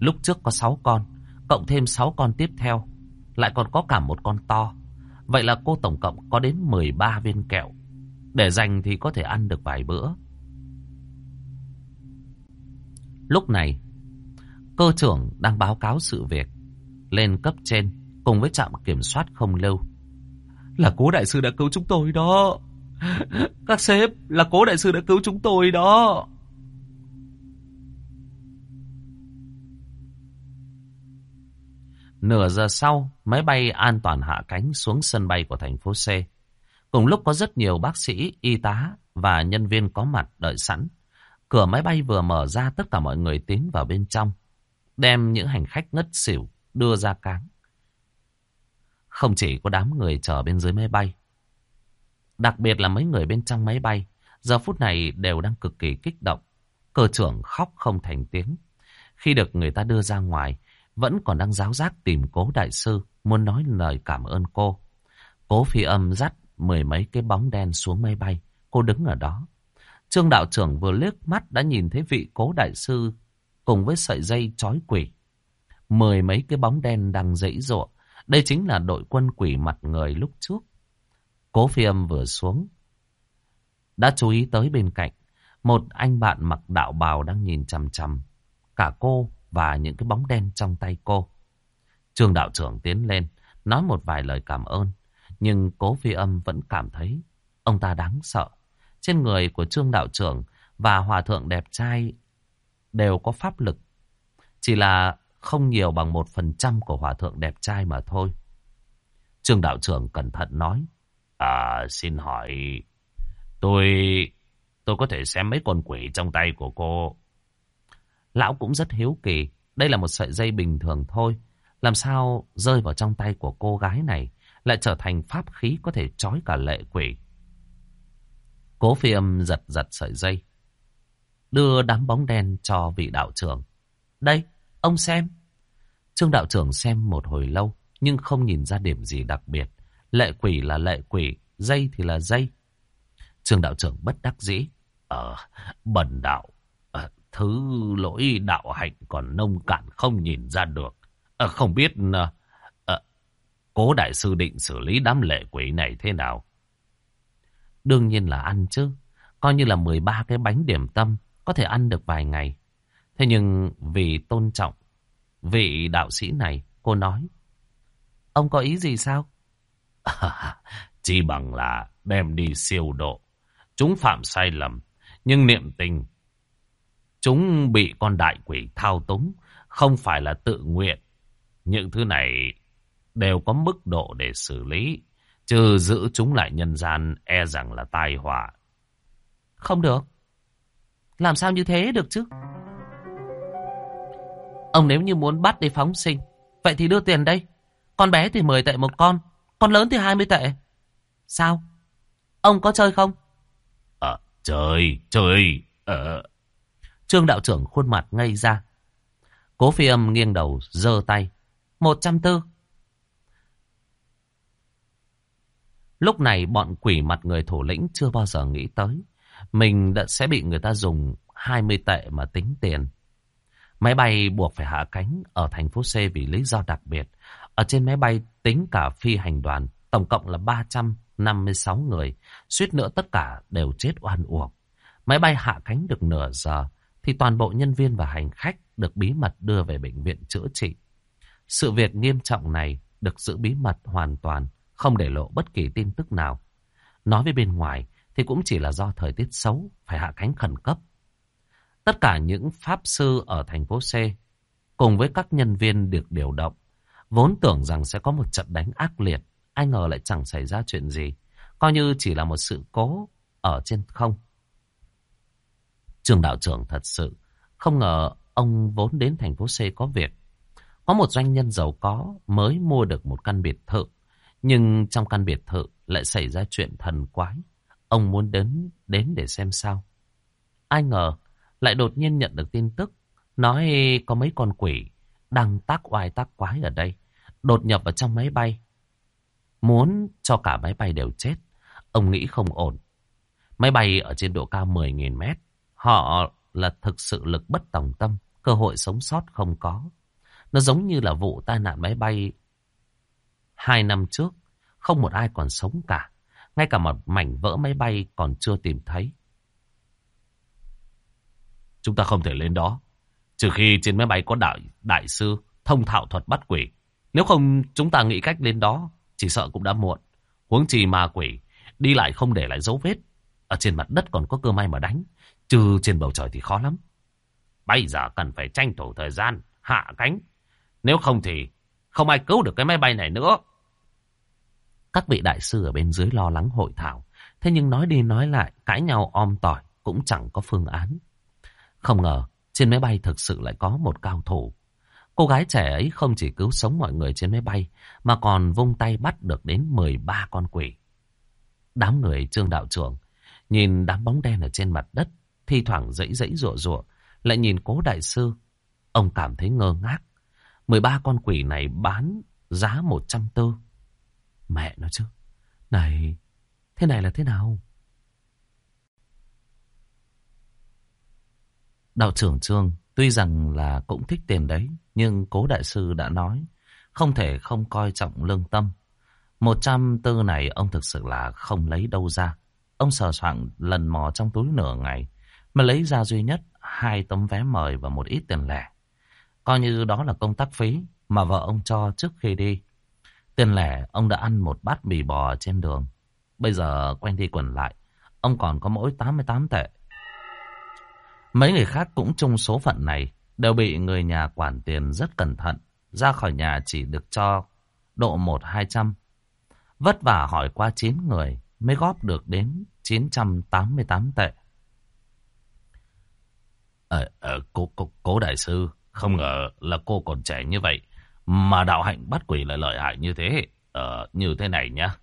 Lúc trước có 6 con, cộng thêm 6 con tiếp theo, lại còn có cả một con to. Vậy là cô tổng cộng có đến 13 viên kẹo. Để dành thì có thể ăn được vài bữa. Lúc này, cơ trưởng đang báo cáo sự việc lên cấp trên cùng với trạm kiểm soát không lâu. Là cố đại sư đã cứu chúng tôi đó. Các sếp, là cố đại sư đã cứu chúng tôi đó. Nửa giờ sau, máy bay an toàn hạ cánh xuống sân bay của thành phố C. Cùng lúc có rất nhiều bác sĩ, y tá và nhân viên có mặt đợi sẵn. Cửa máy bay vừa mở ra tất cả mọi người tiến vào bên trong. Đem những hành khách ngất xỉu đưa ra cáng. Không chỉ có đám người chờ bên dưới máy bay. Đặc biệt là mấy người bên trong máy bay. Giờ phút này đều đang cực kỳ kích động. Cơ trưởng khóc không thành tiếng. Khi được người ta đưa ra ngoài, vẫn còn đang giáo giác tìm cố đại sư, muốn nói lời cảm ơn cô. Cố phi âm dắt mười mấy cái bóng đen xuống máy bay, cô đứng ở đó. Trương đạo trưởng vừa liếc mắt đã nhìn thấy vị cố đại sư cùng với sợi dây trói quỷ. Mười mấy cái bóng đen đang dãy rộ. Đây chính là đội quân quỷ mặt người lúc trước. Cố phi âm vừa xuống. Đã chú ý tới bên cạnh. Một anh bạn mặc đạo bào đang nhìn chằm chằm. Cả cô và những cái bóng đen trong tay cô. Trương đạo trưởng tiến lên, nói một vài lời cảm ơn. Nhưng cố phi âm vẫn cảm thấy ông ta đáng sợ. Trên người của trương đạo trưởng và hòa thượng đẹp trai đều có pháp lực. Chỉ là không nhiều bằng một phần trăm của hòa thượng đẹp trai mà thôi. Trương đạo trưởng cẩn thận nói. À, xin hỏi, tôi, tôi có thể xem mấy con quỷ trong tay của cô Lão cũng rất hiếu kỳ. Đây là một sợi dây bình thường thôi. Làm sao rơi vào trong tay của cô gái này lại trở thành pháp khí có thể trói cả lệ quỷ. Cố phi âm giật giật sợi dây. Đưa đám bóng đen cho vị đạo trưởng. Đây, ông xem. Trương đạo trưởng xem một hồi lâu nhưng không nhìn ra điểm gì đặc biệt. Lệ quỷ là lệ quỷ, dây thì là dây. Trương đạo trưởng bất đắc dĩ. Ờ, bần đạo Thứ lỗi đạo hạnh còn nông cạn không nhìn ra được. À, không biết à, à, cố đại sư định xử lý đám lệ quỷ này thế nào? Đương nhiên là ăn chứ. Coi như là 13 cái bánh điểm tâm có thể ăn được vài ngày. Thế nhưng vì tôn trọng vị đạo sĩ này, cô nói. Ông có ý gì sao? Chỉ bằng là đem đi siêu độ. Chúng phạm sai lầm, nhưng niệm tình. Chúng bị con đại quỷ thao túng, không phải là tự nguyện. Những thứ này đều có mức độ để xử lý. Chứ giữ chúng lại nhân gian e rằng là tai họa. Không được. Làm sao như thế được chứ? Ông nếu như muốn bắt đi phóng sinh, vậy thì đưa tiền đây. Con bé thì 10 tệ một con, con lớn thì 20 tệ. Sao? Ông có chơi không? Ờ, chơi, chơi. Ờ. Trương đạo trưởng khuôn mặt ngây ra. Cố phi âm nghiêng đầu, giơ tay. 140. Lúc này bọn quỷ mặt người thủ lĩnh chưa bao giờ nghĩ tới. Mình đã sẽ bị người ta dùng 20 tệ mà tính tiền. Máy bay buộc phải hạ cánh ở thành phố C vì lý do đặc biệt. Ở trên máy bay tính cả phi hành đoàn, tổng cộng là 356 người. Suýt nữa tất cả đều chết oan uổng. Máy bay hạ cánh được nửa giờ, thì toàn bộ nhân viên và hành khách được bí mật đưa về bệnh viện chữa trị. Sự việc nghiêm trọng này được giữ bí mật hoàn toàn, không để lộ bất kỳ tin tức nào. Nói với bên ngoài thì cũng chỉ là do thời tiết xấu, phải hạ cánh khẩn cấp. Tất cả những pháp sư ở thành phố C cùng với các nhân viên được điều động vốn tưởng rằng sẽ có một trận đánh ác liệt. Ai ngờ lại chẳng xảy ra chuyện gì. Coi như chỉ là một sự cố ở trên không. Trường đạo trưởng thật sự không ngờ ông vốn đến thành phố C có việc. Có một doanh nhân giàu có mới mua được một căn biệt thự. Nhưng trong căn biệt thự lại xảy ra chuyện thần quái. Ông muốn đến đến để xem sao. Ai ngờ lại đột nhiên nhận được tin tức nói có mấy con quỷ đang tác oai tác quái ở đây, đột nhập vào trong máy bay. Muốn cho cả máy bay đều chết, ông nghĩ không ổn. Máy bay ở trên độ cao 10.000 mét, họ là thực sự lực bất tòng tâm, cơ hội sống sót không có. Nó giống như là vụ tai nạn máy bay hai năm trước, không một ai còn sống cả. Ngay cả một mảnh vỡ máy bay còn chưa tìm thấy. Chúng ta không thể lên đó. Trừ khi trên máy bay có đại, đại sư thông thạo thuật bắt quỷ. Nếu không chúng ta nghĩ cách lên đó, chỉ sợ cũng đã muộn. Huống chi ma quỷ, đi lại không để lại dấu vết. Ở trên mặt đất còn có cơ may mà đánh. Chứ trên bầu trời thì khó lắm. Bây giờ cần phải tranh thủ thời gian, hạ cánh. Nếu không thì không ai cứu được cái máy bay này nữa. Các vị đại sư ở bên dưới lo lắng hội thảo. Thế nhưng nói đi nói lại, cãi nhau om tỏi cũng chẳng có phương án. Không ngờ, trên máy bay thực sự lại có một cao thủ. Cô gái trẻ ấy không chỉ cứu sống mọi người trên máy bay, mà còn vung tay bắt được đến 13 con quỷ. Đám người trương đạo trưởng, nhìn đám bóng đen ở trên mặt đất, thi thoảng dãy dãy rụa rụa, lại nhìn cố đại sư. Ông cảm thấy ngơ ngác. 13 con quỷ này bán giá 100 tư. Mẹ nó chứ. Này, thế này là thế nào? Đạo trưởng Trương tuy rằng là cũng thích tiền đấy, nhưng cố đại sư đã nói, không thể không coi trọng lương tâm. Một trăm tư này ông thực sự là không lấy đâu ra. Ông sờ soạn lần mò trong túi nửa ngày, mà lấy ra duy nhất hai tấm vé mời và một ít tiền lẻ. Coi như đó là công tác phí mà vợ ông cho trước khi đi. Tiền lẻ ông đã ăn một bát mì bò trên đường. Bây giờ quanh đi quẩn lại, ông còn có mỗi 88 tệ. Mấy người khác cũng chung số phận này, đều bị người nhà quản tiền rất cẩn thận. Ra khỏi nhà chỉ được cho độ một hai trăm Vất vả hỏi qua 9 người mới góp được đến 988 tệ. Ờ, ờ, cố, cố, cố đại sư, không ngờ là cô còn trẻ như vậy. Mà đạo hạnh bắt quỷ lại lợi hại như thế. Ờ, như thế này nhá.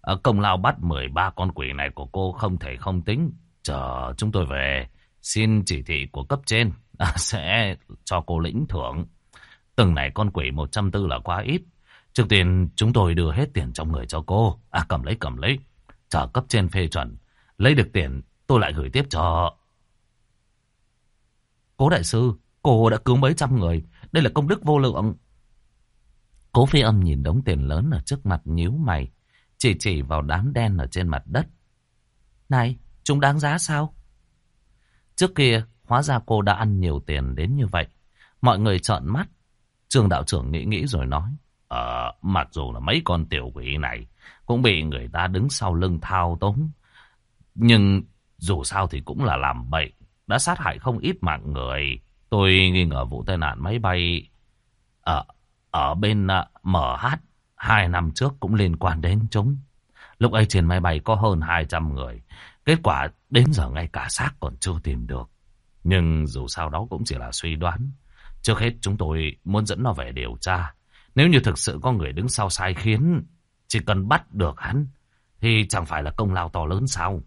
Ờ, công lao bắt 13 con quỷ này của cô không thể không tính. Chờ chúng tôi về. Xin chỉ thị của cấp trên à, sẽ cho cô lĩnh thưởng. Từng này con quỷ 140 là quá ít. Trước tiên chúng tôi đưa hết tiền trong người cho cô. À cầm lấy cầm lấy. Chờ cấp trên phê chuẩn. Lấy được tiền tôi lại gửi tiếp cho... Cố đại sư, cô đã cứu mấy trăm người. Đây là công đức vô lượng. Cố phi âm nhìn đống tiền lớn ở trước mặt nhíu mày. Chỉ chỉ vào đám đen ở trên mặt đất. Này, chúng đáng giá sao? Trước kia, hóa ra cô đã ăn nhiều tiền đến như vậy. Mọi người trợn mắt. Trường đạo trưởng nghĩ nghĩ rồi nói. Ờ, mặc dù là mấy con tiểu quỷ này cũng bị người ta đứng sau lưng thao túng. Nhưng dù sao thì cũng là làm bậy, đã sát hại không ít mạng người. Tôi nghi ngờ vụ tai nạn máy bay ở, ở bên à, MH hai năm trước cũng liên quan đến chúng. Lúc ấy trên máy bay có hơn 200 người. Kết quả đến giờ ngay cả xác còn chưa tìm được. Nhưng dù sao đó cũng chỉ là suy đoán. Trước hết chúng tôi muốn dẫn nó về điều tra. Nếu như thực sự có người đứng sau sai khiến, chỉ cần bắt được hắn, thì chẳng phải là công lao to lớn sao?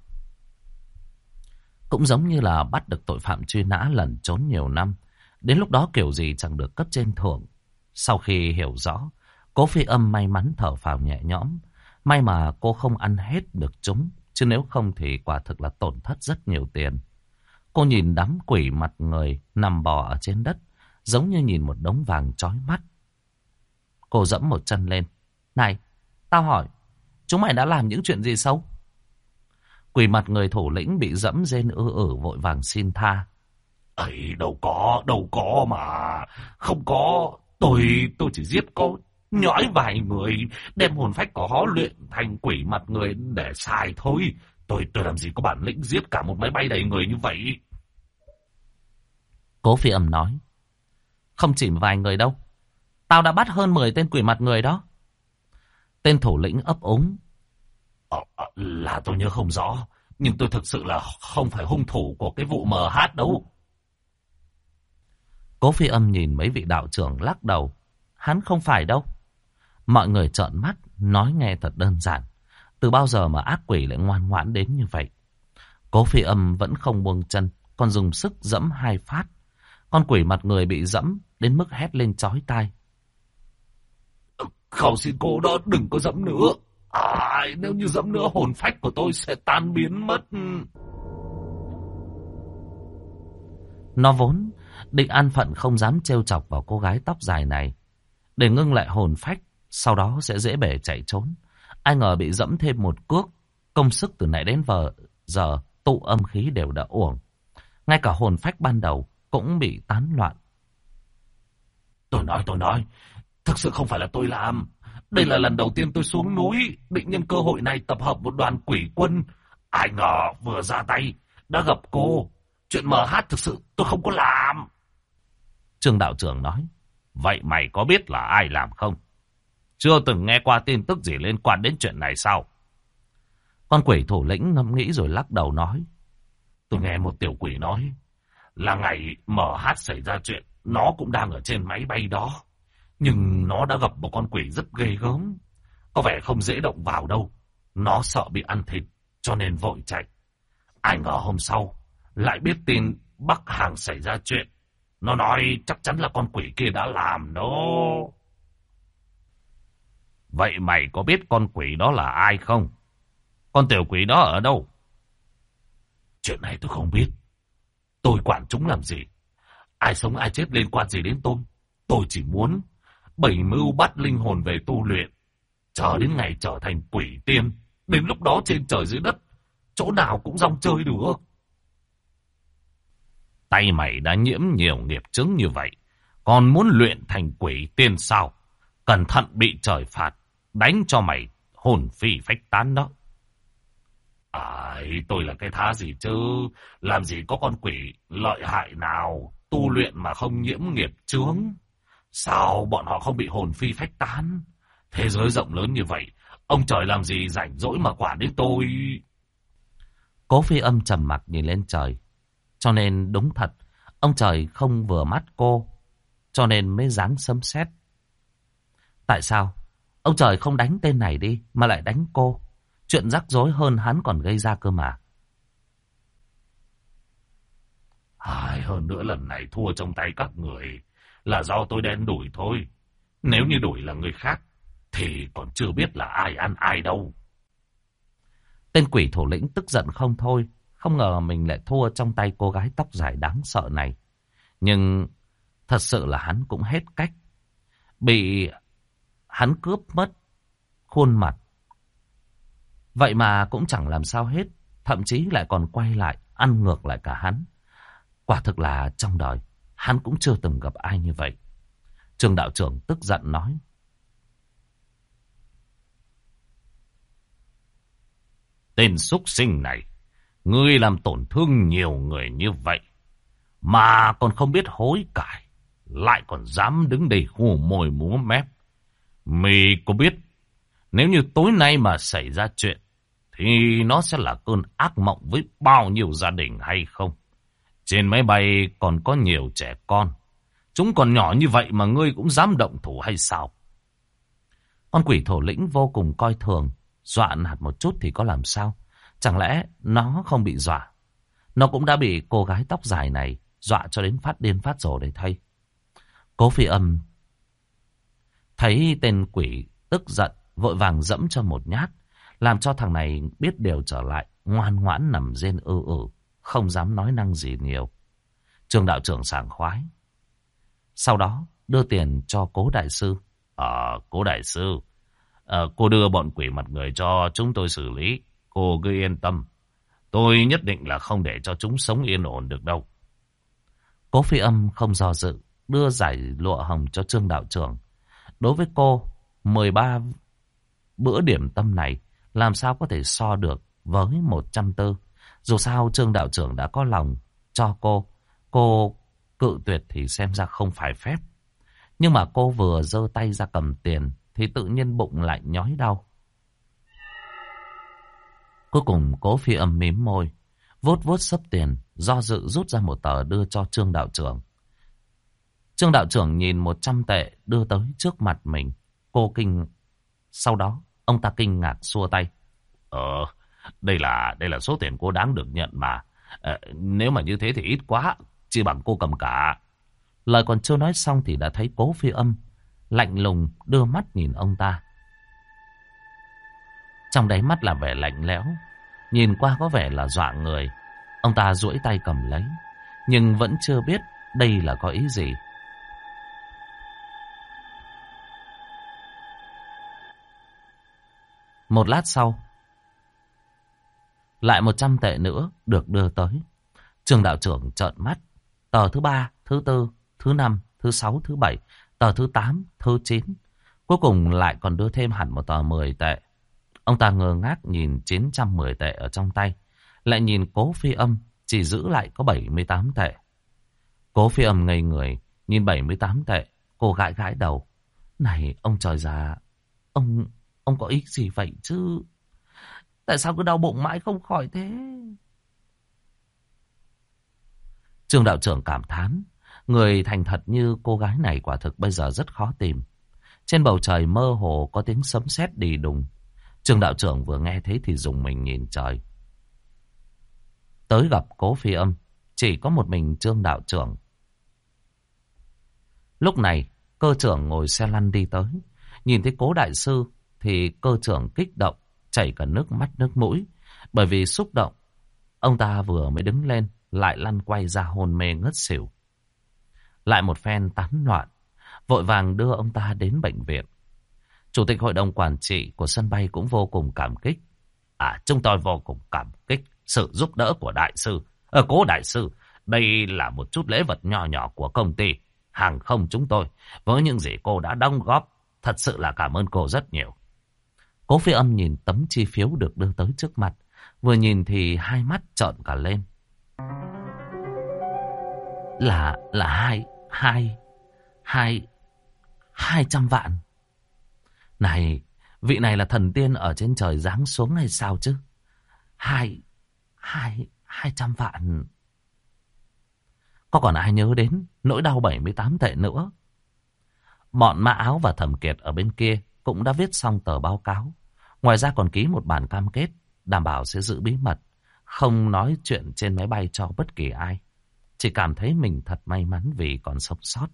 Cũng giống như là bắt được tội phạm truy nã lần trốn nhiều năm. Đến lúc đó kiểu gì chẳng được cấp trên thưởng. Sau khi hiểu rõ, cố phi âm may mắn thở phào nhẹ nhõm. May mà cô không ăn hết được chúng, chứ nếu không thì quả thực là tổn thất rất nhiều tiền. Cô nhìn đám quỷ mặt người nằm bò ở trên đất, giống như nhìn một đống vàng trói mắt. Cô dẫm một chân lên. Này, tao hỏi, chúng mày đã làm những chuyện gì xấu? Quỷ mặt người thủ lĩnh bị dẫm rên ư ử vội vàng xin tha. ấy đâu có, đâu có mà. Không có, tôi tôi chỉ giết có nhõi vài người, đem hồn phách của họ luyện thành quỷ mặt người để xài thôi. Tôi tôi làm gì có bản lĩnh giết cả một máy bay đầy người như vậy. Cố phi âm nói. Không chỉ vài người đâu. Tao đã bắt hơn 10 tên quỷ mặt người đó. Tên thủ lĩnh ấp úng. Ờ, ờ, là tôi nhớ không rõ. Nhưng tôi thực sự là không phải hung thủ của cái vụ MH đâu. Cố phi âm nhìn mấy vị đạo trưởng lắc đầu. Hắn không phải đâu. Mọi người trợn mắt, nói nghe thật đơn giản. Từ bao giờ mà ác quỷ lại ngoan ngoãn đến như vậy? Cố phi âm vẫn không buông chân, còn dùng sức dẫm hai phát. Con quỷ mặt người bị dẫm đến mức hét lên chói tai. Khẩu xin cô đó đừng có dẫm nữa. À, nếu như dẫm nữa hồn phách của tôi sẽ tan biến mất. Nó vốn định an phận không dám trêu chọc vào cô gái tóc dài này. Để ngưng lại hồn phách, sau đó sẽ dễ bể chạy trốn. Ai ngờ bị dẫm thêm một cước, công sức từ nãy đến vờ giờ tụ âm khí đều đã uổng. Ngay cả hồn phách ban đầu cũng bị tán loạn. Tôi nói, tôi nói, thực sự không phải là tôi làm. Đây là lần đầu tiên tôi xuống núi, định nhân cơ hội này tập hợp một đoàn quỷ quân. Ai ngờ vừa ra tay, đã gặp cô. Chuyện mờ hát thực sự tôi không có làm. Trương đạo trưởng nói, vậy mày có biết là ai làm không? Chưa từng nghe qua tin tức gì liên quan đến chuyện này sao? Con quỷ thủ lĩnh ngẫm nghĩ rồi lắc đầu nói. Tôi nghe một tiểu quỷ nói, là ngày MH xảy ra chuyện, nó cũng đang ở trên máy bay đó. Nhưng nó đã gặp một con quỷ rất ghê gớm. Có vẻ không dễ động vào đâu. Nó sợ bị ăn thịt, cho nên vội chạy. Ai ngờ hôm sau, lại biết tin Bắc Hàng xảy ra chuyện. Nó nói chắc chắn là con quỷ kia đã làm nó. Vậy mày có biết con quỷ đó là ai không? Con tiểu quỷ đó ở đâu? Chuyện này tôi không biết. Tôi quản chúng làm gì? Ai sống ai chết liên quan gì đến tôi? Tôi chỉ muốn bảy mưu bắt linh hồn về tu luyện. Chờ đến ngày trở thành quỷ tiên. Đến lúc đó trên trời dưới đất, chỗ nào cũng rong chơi được. Tay mày đã nhiễm nhiều nghiệp chứng như vậy. Còn muốn luyện thành quỷ tiên sao? Cẩn thận bị trời phạt. Đánh cho mày hồn phi phách tán đó. Ai, tôi là cái thá gì chứ? Làm gì có con quỷ lợi hại nào? Tu luyện mà không nhiễm nghiệp chướng. Sao bọn họ không bị hồn phi phách tán? Thế giới rộng lớn như vậy, ông trời làm gì rảnh rỗi mà quản đến tôi? Cố phi âm trầm mặc nhìn lên trời. Cho nên đúng thật, ông trời không vừa mắt cô. Cho nên mới dáng sấm sét. Tại sao? Ông trời không đánh tên này đi, mà lại đánh cô. Chuyện rắc rối hơn hắn còn gây ra cơ mà. Ai hơn nữa lần này thua trong tay các người là do tôi đen đuổi thôi. Nếu như đuổi là người khác, thì còn chưa biết là ai ăn ai đâu. Tên quỷ thủ lĩnh tức giận không thôi. Không ngờ mình lại thua trong tay cô gái tóc dài đáng sợ này. Nhưng thật sự là hắn cũng hết cách. Bị hắn cướp mất khuôn mặt. Vậy mà cũng chẳng làm sao hết. Thậm chí lại còn quay lại ăn ngược lại cả hắn. Quả thực là trong đời hắn cũng chưa từng gặp ai như vậy. Trường đạo trưởng tức giận nói. Tên súc sinh này, ngươi làm tổn thương nhiều người như vậy, mà còn không biết hối cải, lại còn dám đứng đây hù mồi múa mép. Mì có biết, nếu như tối nay mà xảy ra chuyện, thì nó sẽ là cơn ác mộng với bao nhiêu gia đình hay không? Trên máy bay còn có nhiều trẻ con. Chúng còn nhỏ như vậy mà ngươi cũng dám động thủ hay sao? Con quỷ thổ lĩnh vô cùng coi thường. Dọa nạt một chút thì có làm sao? Chẳng lẽ nó không bị dọa? Nó cũng đã bị cô gái tóc dài này dọa cho đến phát điên phát rồ để thay. Cố phi âm thấy tên quỷ tức giận, vội vàng dẫm cho một nhát, làm cho thằng này biết điều trở lại, ngoan ngoãn nằm rên ư ử không dám nói năng gì nhiều. Trường đạo trưởng sảng khoái. Sau đó đưa tiền cho cố đại sư. Ờ, cố đại sư, à, cô đưa bọn quỷ mặt người cho chúng tôi xử lý. Cô cứ yên tâm. Tôi nhất định là không để cho chúng sống yên ổn được đâu. Cố phi âm không do dự, đưa giải lụa hồng cho trương đạo trưởng. Đối với cô, 13 bữa điểm tâm này làm sao có thể so được với 100 tư. Dù sao Trương Đạo trưởng đã có lòng cho cô. Cô cự tuyệt thì xem ra không phải phép. Nhưng mà cô vừa giơ tay ra cầm tiền thì tự nhiên bụng lại nhói đau. Cuối cùng cố phi âm mím môi, vốt vốt sấp tiền, do dự rút ra một tờ đưa cho Trương Đạo trưởng. Trương Đạo trưởng nhìn 100 tệ đưa tới trước mặt mình. Cô kinh... Sau đó, ông ta kinh ngạc xua tay. Ờ, đây là đây là số tiền cô đáng được nhận mà. À, nếu mà như thế thì ít quá, chỉ bằng cô cầm cả. Lời còn chưa nói xong thì đã thấy cố phi âm, lạnh lùng đưa mắt nhìn ông ta. Trong đáy mắt là vẻ lạnh lẽo, nhìn qua có vẻ là dọa người. Ông ta duỗi tay cầm lấy, nhưng vẫn chưa biết đây là có ý gì. Một lát sau, lại một trăm tệ nữa được đưa tới. Trường đạo trưởng trợn mắt. Tờ thứ ba, thứ tư, thứ năm, thứ sáu, thứ bảy, tờ thứ tám, thứ chín. Cuối cùng lại còn đưa thêm hẳn một tờ mười tệ. Ông ta ngơ ngác nhìn chín trăm mười tệ ở trong tay. Lại nhìn cố phi âm chỉ giữ lại có bảy mươi tám tệ. Cố phi âm ngây người, nhìn bảy mươi tám tệ, cô gãi gãi đầu. Này, ông trời già, ông, ông có ý gì vậy chứ? Tại sao cứ đau bụng mãi không khỏi thế? Trương đạo trưởng cảm thán. Người thành thật như cô gái này quả thực bây giờ rất khó tìm. Trên bầu trời mơ hồ có tiếng sấm sét đi đùng. Trương đạo trưởng vừa nghe thấy thì dùng mình nhìn trời. Tới gặp cố phi âm, chỉ có một mình trương đạo trưởng. Lúc này, cơ trưởng ngồi xe lăn đi tới. Nhìn thấy cố đại sư thì cơ trưởng kích động chảy cả nước mắt nước mũi. Bởi vì xúc động, ông ta vừa mới đứng lên, lại lăn quay ra hôn mê ngất xỉu. Lại một phen tán loạn, vội vàng đưa ông ta đến bệnh viện. Chủ tịch hội đồng quản trị của sân bay cũng vô cùng cảm kích. À, chúng tôi vô cùng cảm kích sự giúp đỡ của đại sư. Ờ, cố đại sư, đây là một chút lễ vật nhỏ nhỏ của công ty hàng không chúng tôi. Với những gì cô đã đóng góp, thật sự là cảm ơn cô rất nhiều. Cố phi âm nhìn tấm chi phiếu được đưa tới trước mặt. Vừa nhìn thì hai mắt trợn cả lên. Là, là hai, hai, hai, hai trăm vạn. Này, vị này là thần tiên ở trên trời giáng xuống hay sao chứ? Hai, hai, hai trăm vạn. Có còn ai nhớ đến nỗi đau 78 tệ nữa? Bọn mã áo và thẩm kiệt ở bên kia cũng đã viết xong tờ báo cáo. Ngoài ra còn ký một bản cam kết đảm bảo sẽ giữ bí mật, không nói chuyện trên máy bay cho bất kỳ ai. Chỉ cảm thấy mình thật may mắn vì còn sống sót.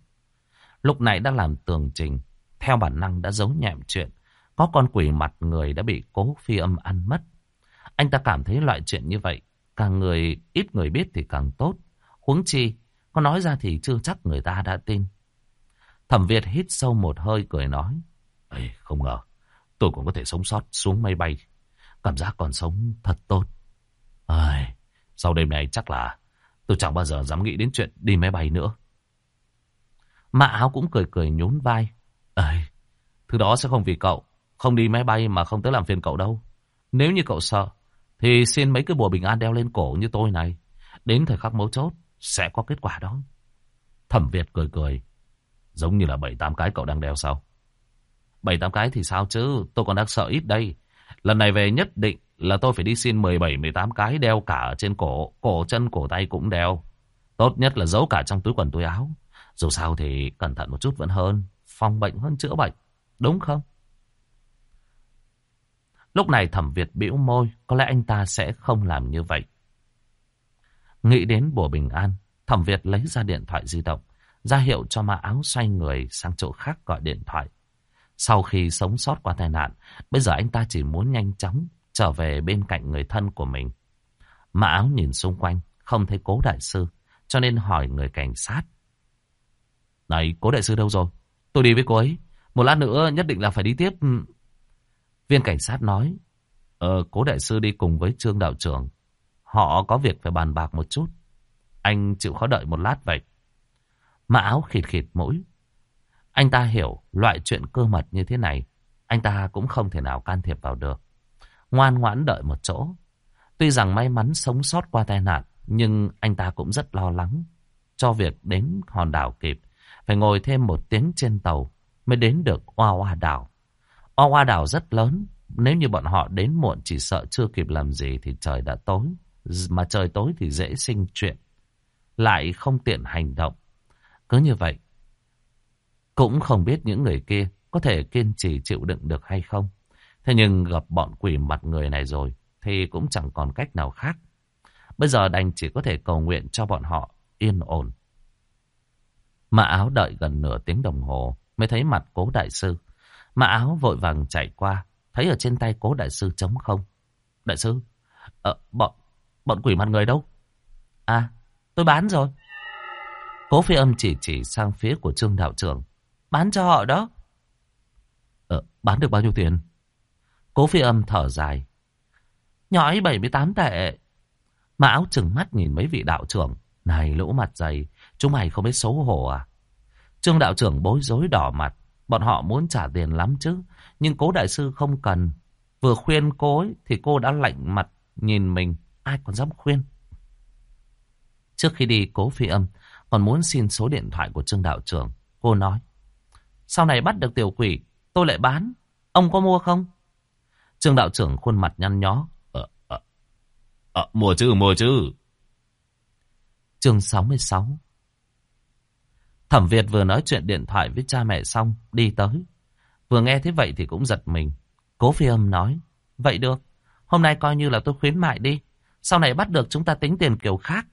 Lúc này đã làm tường trình, theo bản năng đã giấu nhẹm chuyện. Có con quỷ mặt người đã bị cố phi âm ăn mất. Anh ta cảm thấy loại chuyện như vậy, càng người ít người biết thì càng tốt. Huống chi, có nói ra thì chưa chắc người ta đã tin. Thẩm Việt hít sâu một hơi cười nói. Ê, không ngờ, tôi cũng có thể sống sót xuống máy bay. Cảm giác còn sống thật tốt. ai sau đêm này chắc là tôi chẳng bao giờ dám nghĩ đến chuyện đi máy bay nữa. Mạ áo cũng cười cười nhún vai. Ê, thứ đó sẽ không vì cậu. Không đi máy bay mà không tới làm phiền cậu đâu. Nếu như cậu sợ, Thì xin mấy cái bùa bình an đeo lên cổ như tôi này. Đến thời khắc mấu chốt sẽ có kết quả đó. Thẩm Việt cười cười. Giống như là bảy tám cái cậu đang đeo sao? Bảy tám cái thì sao chứ? Tôi còn đang sợ ít đây. Lần này về nhất định là tôi phải đi xin 17-18 cái đeo cả trên cổ. Cổ chân, cổ tay cũng đeo. Tốt nhất là giấu cả trong túi quần túi áo. Dù sao thì cẩn thận một chút vẫn hơn. Phòng bệnh hơn chữa bệnh. Đúng không? Lúc này thẩm Việt bĩu môi. Có lẽ anh ta sẽ không làm như vậy. Nghĩ đến bùa bình an. Thẩm Việt lấy ra điện thoại di động. ra hiệu cho ma áo xoay người sang chỗ khác gọi điện thoại. Sau khi sống sót qua tai nạn, bây giờ anh ta chỉ muốn nhanh chóng trở về bên cạnh người thân của mình. Mã áo nhìn xung quanh, không thấy cố đại sư, cho nên hỏi người cảnh sát. Này, cố đại sư đâu rồi? Tôi đi với cô ấy. Một lát nữa nhất định là phải đi tiếp. Ừ. Viên cảnh sát nói, Ờ, cố đại sư đi cùng với trương đạo trưởng. Họ có việc phải bàn bạc một chút. Anh chịu khó đợi một lát vậy. Mã áo khịt khịt mũi. Anh ta hiểu loại chuyện cơ mật như thế này. Anh ta cũng không thể nào can thiệp vào được. Ngoan ngoãn đợi một chỗ. Tuy rằng may mắn sống sót qua tai nạn. Nhưng anh ta cũng rất lo lắng. Cho việc đến hòn đảo kịp. Phải ngồi thêm một tiếng trên tàu. Mới đến được Oa Oa đảo. Oa Oa đảo rất lớn. Nếu như bọn họ đến muộn chỉ sợ chưa kịp làm gì thì trời đã tối. Mà trời tối thì dễ sinh chuyện. Lại không tiện hành động. Cứ như vậy. Cũng không biết những người kia có thể kiên trì chịu đựng được hay không. Thế nhưng gặp bọn quỷ mặt người này rồi thì cũng chẳng còn cách nào khác. Bây giờ đành chỉ có thể cầu nguyện cho bọn họ yên ổn. Mã áo đợi gần nửa tiếng đồng hồ mới thấy mặt cố đại sư. Mã áo vội vàng chạy qua, thấy ở trên tay cố đại sư trống không. Đại sư, ờ, bọn, bọn quỷ mặt người đâu? À, tôi bán rồi. Cố phi âm chỉ chỉ sang phía của trương đạo trưởng. Bán cho họ đó. Ờ, bán được bao nhiêu tiền? Cố phi âm thở dài. Nhói 78 tệ. Mà áo chừng mắt nhìn mấy vị đạo trưởng. Này lỗ mặt dày, chúng mày không biết xấu hổ à? Trương đạo trưởng bối rối đỏ mặt. Bọn họ muốn trả tiền lắm chứ. Nhưng cố đại sư không cần. Vừa khuyên cô ấy thì cô đã lạnh mặt nhìn mình. Ai còn dám khuyên? Trước khi đi cố phi âm còn muốn xin số điện thoại của Trương đạo trưởng. Cô nói. Sau này bắt được tiểu quỷ, tôi lại bán. Ông có mua không? Trương đạo trưởng khuôn mặt nhăn nhó. Ờ, ờ, ờ, mua chứ, mua chứ. Chương 66 Thẩm Việt vừa nói chuyện điện thoại với cha mẹ xong, đi tới. Vừa nghe thế vậy thì cũng giật mình. Cố phi âm nói, vậy được, hôm nay coi như là tôi khuyến mại đi. Sau này bắt được chúng ta tính tiền kiểu khác.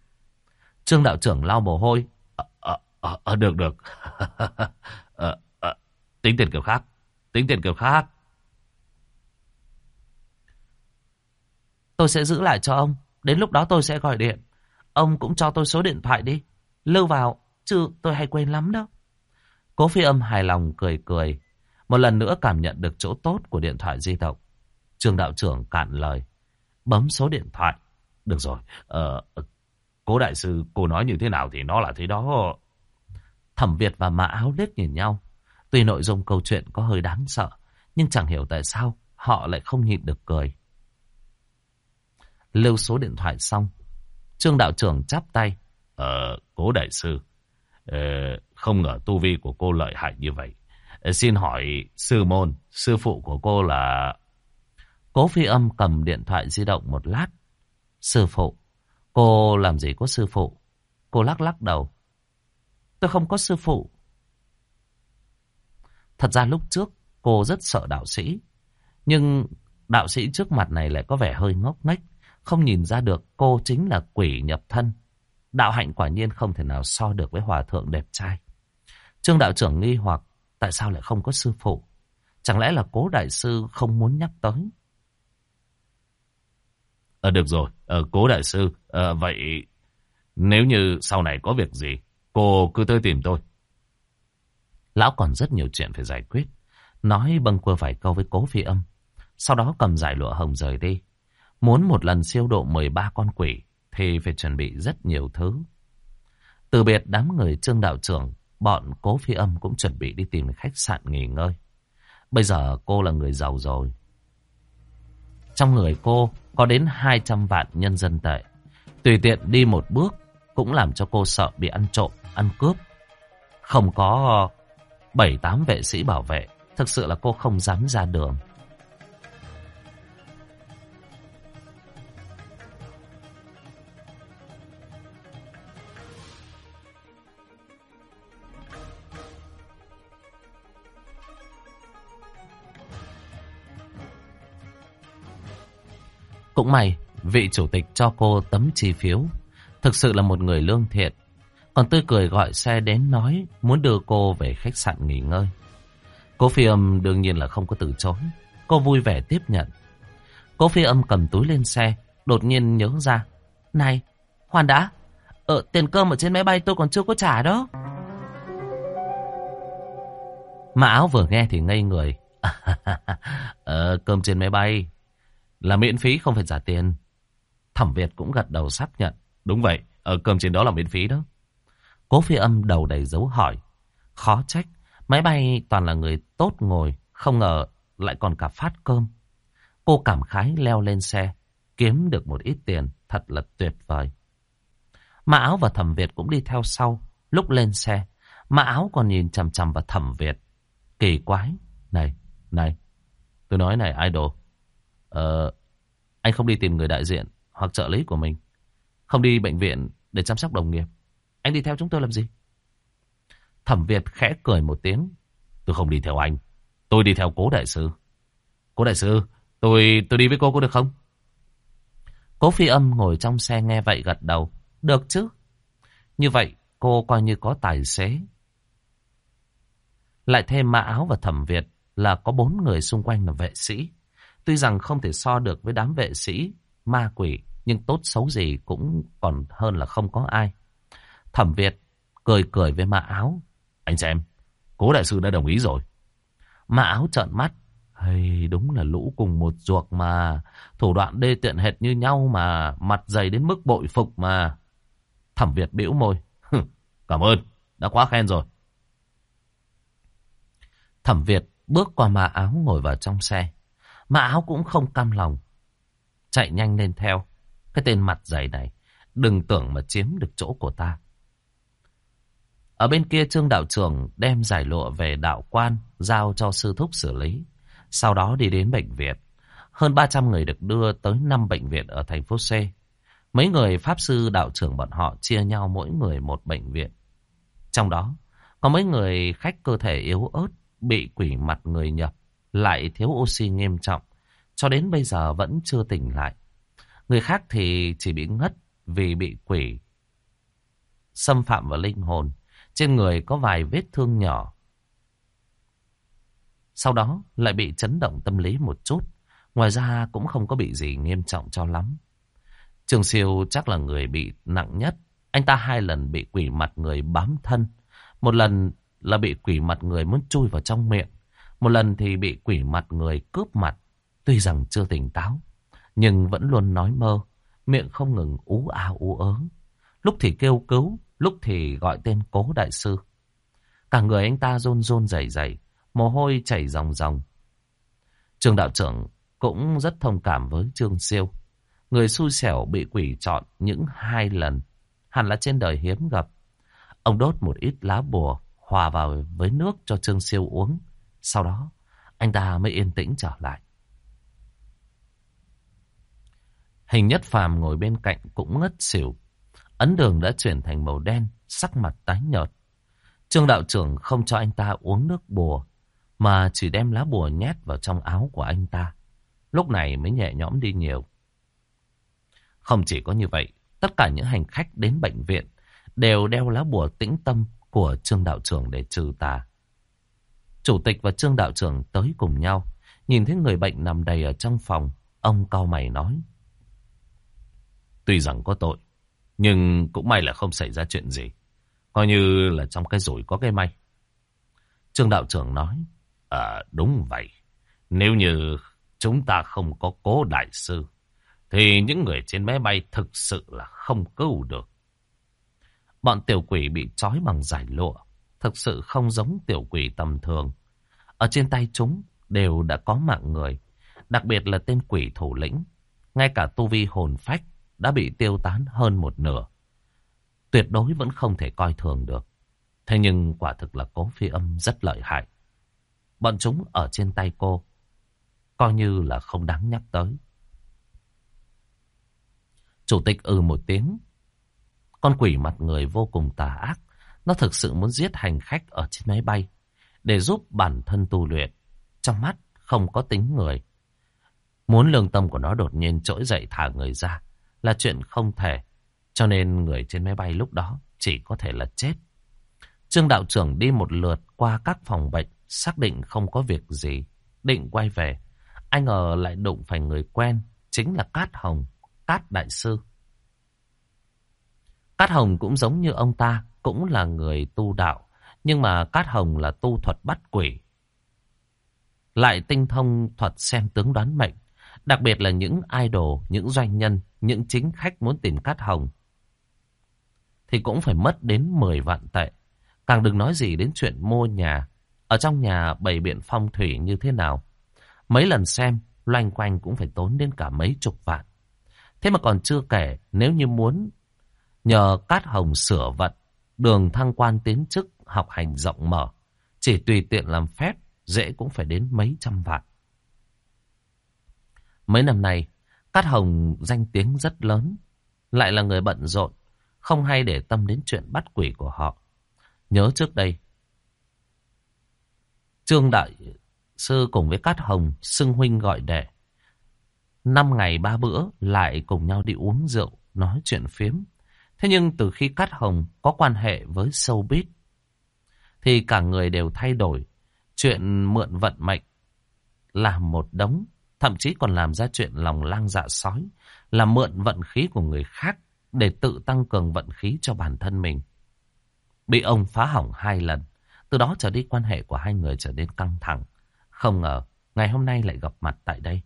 Trương đạo trưởng lau mồ hôi. Ờ, ờ, ờ, ờ được, được. ờ, tính tiền kiểu khác. Tính tiền kiểu khác. Tôi sẽ giữ lại cho ông. Đến lúc đó tôi sẽ gọi điện. Ông cũng cho tôi số điện thoại đi. Lưu vào, chứ tôi hay quên lắm đó. Cố phi âm hài lòng cười cười. Một lần nữa cảm nhận được chỗ tốt của điện thoại di động. Trường đạo trưởng cạn lời. Bấm số điện thoại. Được rồi, ờ, cố đại sư, cô nói như thế nào thì nó là thế đó. Thẩm Việt và Mã Áo liếc nhìn nhau. Tuy nội dung câu chuyện có hơi đáng sợ, nhưng chẳng hiểu tại sao họ lại không nhịn được cười. Lưu số điện thoại xong, Trương đạo trưởng chắp tay. Ờ, cố đại sư, ờ, không ngờ tu vi của cô lợi hại như vậy. Ờ, xin hỏi sư môn, sư phụ của cô là... Cố phi âm cầm điện thoại di động một lát. Sư phụ, cô làm gì có sư phụ? Cô lắc lắc đầu. Tôi không có sư phụ. Thật ra lúc trước cô rất sợ đạo sĩ. Nhưng đạo sĩ trước mặt này lại có vẻ hơi ngốc nghếch. Không nhìn ra được cô chính là quỷ nhập thân. Đạo hạnh quả nhiên không thể nào so được với hòa thượng đẹp trai. Trương đạo trưởng nghi hoặc tại sao lại không có sư phụ. Chẳng lẽ là cố đại sư không muốn nhắc tới. Ờ được rồi, ờ, cố đại sư, ờ, vậy nếu như sau này có việc gì, cô cứ tới tìm tôi. Lão còn rất nhiều chuyện phải giải quyết. Nói bâng quơ vài câu với cố phi âm. Sau đó cầm giải lụa hồng rời đi. Muốn một lần siêu độ 13 con quỷ thì phải chuẩn bị rất nhiều thứ. Từ biệt đám người trương đạo trưởng, bọn cố phi âm cũng chuẩn bị đi tìm khách sạn nghỉ ngơi. Bây giờ cô là người giàu rồi. Trong người cô có đến 200 vạn nhân dân tệ. Tùy tiện đi một bước cũng làm cho cô sợ bị ăn trộm, ăn cướp. Không có 7-8 vệ sĩ bảo vệ. Thực sự là cô không dám ra đường. Cũng may, vị chủ tịch cho cô tấm chi phiếu. Thực sự là một người lương thiện. Còn tươi cười gọi xe đến nói muốn đưa cô về khách sạn nghỉ ngơi. Cô phi âm đương nhiên là không có từ chối. Cô vui vẻ tiếp nhận. Cô phi âm cầm túi lên xe, đột nhiên nhớ ra. Này, khoan đã, ờ, tiền cơm ở trên máy bay tôi còn chưa có trả đó. mã áo vừa nghe thì ngây người. ờ, cơm trên máy bay là miễn phí không phải trả tiền. Thẩm Việt cũng gật đầu xác nhận. Đúng vậy, ở cơm trên đó là miễn phí đó. Cố phi âm đầu đầy dấu hỏi. Khó trách, máy bay toàn là người tốt ngồi, không ngờ lại còn cả phát cơm. Cô cảm khái leo lên xe, kiếm được một ít tiền, thật là tuyệt vời. Mã áo và thẩm Việt cũng đi theo sau, lúc lên xe. Mã áo còn nhìn chằm chằm vào thẩm Việt. Kỳ quái, này, này, tôi nói này idol, Ờ, anh không đi tìm người đại diện hoặc trợ lý của mình. Không đi bệnh viện để chăm sóc đồng nghiệp. Anh đi theo chúng tôi làm gì? Thẩm Việt khẽ cười một tiếng. Tôi không đi theo anh. Tôi đi theo cố đại sư. Cố đại sư, tôi tôi đi với cô có được không? Cố phi âm ngồi trong xe nghe vậy gật đầu. Được chứ. Như vậy cô coi như có tài xế. Lại thêm mã áo và thẩm Việt là có bốn người xung quanh là vệ sĩ. Tuy rằng không thể so được với đám vệ sĩ, ma quỷ, nhưng tốt xấu gì cũng còn hơn là không có ai. Thẩm Việt cười cười với mã áo. Anh xem, cố đại sư đã đồng ý rồi. Mã áo trợn mắt. Hay đúng là lũ cùng một ruột mà. Thủ đoạn đê tiện hệt như nhau mà. Mặt dày đến mức bội phục mà. Thẩm Việt bĩu môi. Cảm ơn, đã quá khen rồi. Thẩm Việt bước qua mã áo ngồi vào trong xe. Mã áo cũng không cam lòng. Chạy nhanh lên theo. Cái tên mặt dày này. Đừng tưởng mà chiếm được chỗ của ta. Ở bên kia trương đạo trưởng đem giải lụa về đạo quan. Giao cho sư thúc xử lý. Sau đó đi đến bệnh viện. Hơn 300 người được đưa tới 5 bệnh viện ở thành phố C. Mấy người pháp sư đạo trưởng bọn họ chia nhau mỗi người một bệnh viện. Trong đó, có mấy người khách cơ thể yếu ớt bị quỷ mặt người nhập lại thiếu oxy nghiêm trọng, cho đến bây giờ vẫn chưa tỉnh lại. Người khác thì chỉ bị ngất vì bị quỷ xâm phạm vào linh hồn. Trên người có vài vết thương nhỏ. Sau đó lại bị chấn động tâm lý một chút. Ngoài ra cũng không có bị gì nghiêm trọng cho lắm. Trường siêu chắc là người bị nặng nhất. Anh ta hai lần bị quỷ mặt người bám thân. Một lần là bị quỷ mặt người muốn chui vào trong miệng. Một lần thì bị quỷ mặt người cướp mặt. Tuy rằng chưa tỉnh táo, nhưng vẫn luôn nói mơ. Miệng không ngừng ú a ú ớ. Lúc thì kêu cứu, lúc thì gọi tên cố đại sư. Cả người anh ta rôn rôn dày dày, mồ hôi chảy ròng ròng. Trường đạo trưởng cũng rất thông cảm với Trương Siêu. Người xui xẻo bị quỷ chọn những hai lần. Hẳn là trên đời hiếm gặp. Ông đốt một ít lá bùa hòa vào với nước cho Trương Siêu uống. Sau đó, anh ta mới yên tĩnh trở lại. Hình nhất phàm ngồi bên cạnh cũng ngất xỉu. Ấn đường đã chuyển thành màu đen, sắc mặt tái nhợt. Trương đạo trưởng không cho anh ta uống nước bùa, mà chỉ đem lá bùa nhét vào trong áo của anh ta. Lúc này mới nhẹ nhõm đi nhiều. Không chỉ có như vậy, tất cả những hành khách đến bệnh viện đều đeo lá bùa tĩnh tâm của Trương đạo trưởng để trừ tà. Chủ tịch và Trương đạo trưởng tới cùng nhau, nhìn thấy người bệnh nằm đầy ở trong phòng, ông cau mày nói. Tuy rằng có tội, nhưng cũng may là không xảy ra chuyện gì. Coi như là trong cái rủi có cái may. Trương đạo trưởng nói, À đúng vậy, nếu như chúng ta không có cố đại sư, thì những người trên máy bay thực sự là không cứu được. Bọn tiểu quỷ bị trói bằng giải lụa, thực sự không giống tiểu quỷ tầm thường. Ở trên tay chúng đều đã có mạng người. đặc biệt là tên quỷ thủ lĩnh. Ngay cả tu vi hồn phách đã bị tiêu tán hơn một nửa. Tuyệt đối vẫn không thể coi thường được. Thế nhưng quả thực là cố phi âm rất lợi hại. Bọn chúng ở trên tay cô, coi như là không đáng nhắc tới. Chủ tịch ừ một tiếng. Con quỷ mặt người vô cùng tà ác. Nó thực sự muốn giết hành khách ở trên máy bay để giúp bản thân tu luyện. Trong mắt không có tính người. Muốn lương tâm của nó đột nhiên trỗi dậy thả người ra là chuyện không thể. Cho nên người trên máy bay lúc đó chỉ có thể là chết. Trương đạo trưởng đi một lượt qua các phòng bệnh, xác định không có việc gì, định quay về. Anh ngờ lại đụng phải người quen, chính là Cát Hồng, Cát Đại Sư. Cát Hồng cũng giống như ông ta, cũng là người tu đạo, nhưng mà Cát Hồng là tu thuật bắt quỷ. Lại tinh thông thuật xem tướng đoán mệnh, đặc biệt là những idol, những doanh nhân, những chính khách muốn tìm Cát Hồng. Thì cũng phải mất đến 10 vạn tệ. Càng đừng nói gì đến chuyện mua nhà. Ở trong nhà bày biện phong thủy như thế nào. Mấy lần xem, loanh quanh cũng phải tốn đến cả mấy chục vạn. Thế mà còn chưa kể, nếu như muốn nhờ Cát Hồng sửa vận, đường thăng quan tiến chức, học hành rộng mở, chỉ tùy tiện làm phép, dễ cũng phải đến mấy trăm vạn. Mấy năm nay, Cát Hồng danh tiếng rất lớn, lại là người bận rộn, không hay để tâm đến chuyện bắt quỷ của họ. Nhớ trước đây, Trương Đại Sư cùng với Cát Hồng xưng huynh gọi đệ. Năm ngày ba bữa lại cùng nhau đi uống rượu, nói chuyện phiếm. Thế nhưng từ khi Cát Hồng có quan hệ với showbiz, thì cả người đều thay đổi. Chuyện mượn vận mệnh làm một đống, thậm chí còn làm ra chuyện lòng lang dạ sói, là mượn vận khí của người khác để tự tăng cường vận khí cho bản thân mình. Bị ông phá hỏng hai lần, từ đó trở đi quan hệ của hai người trở nên căng thẳng. Không ngờ, ngày hôm nay lại gặp mặt tại đây.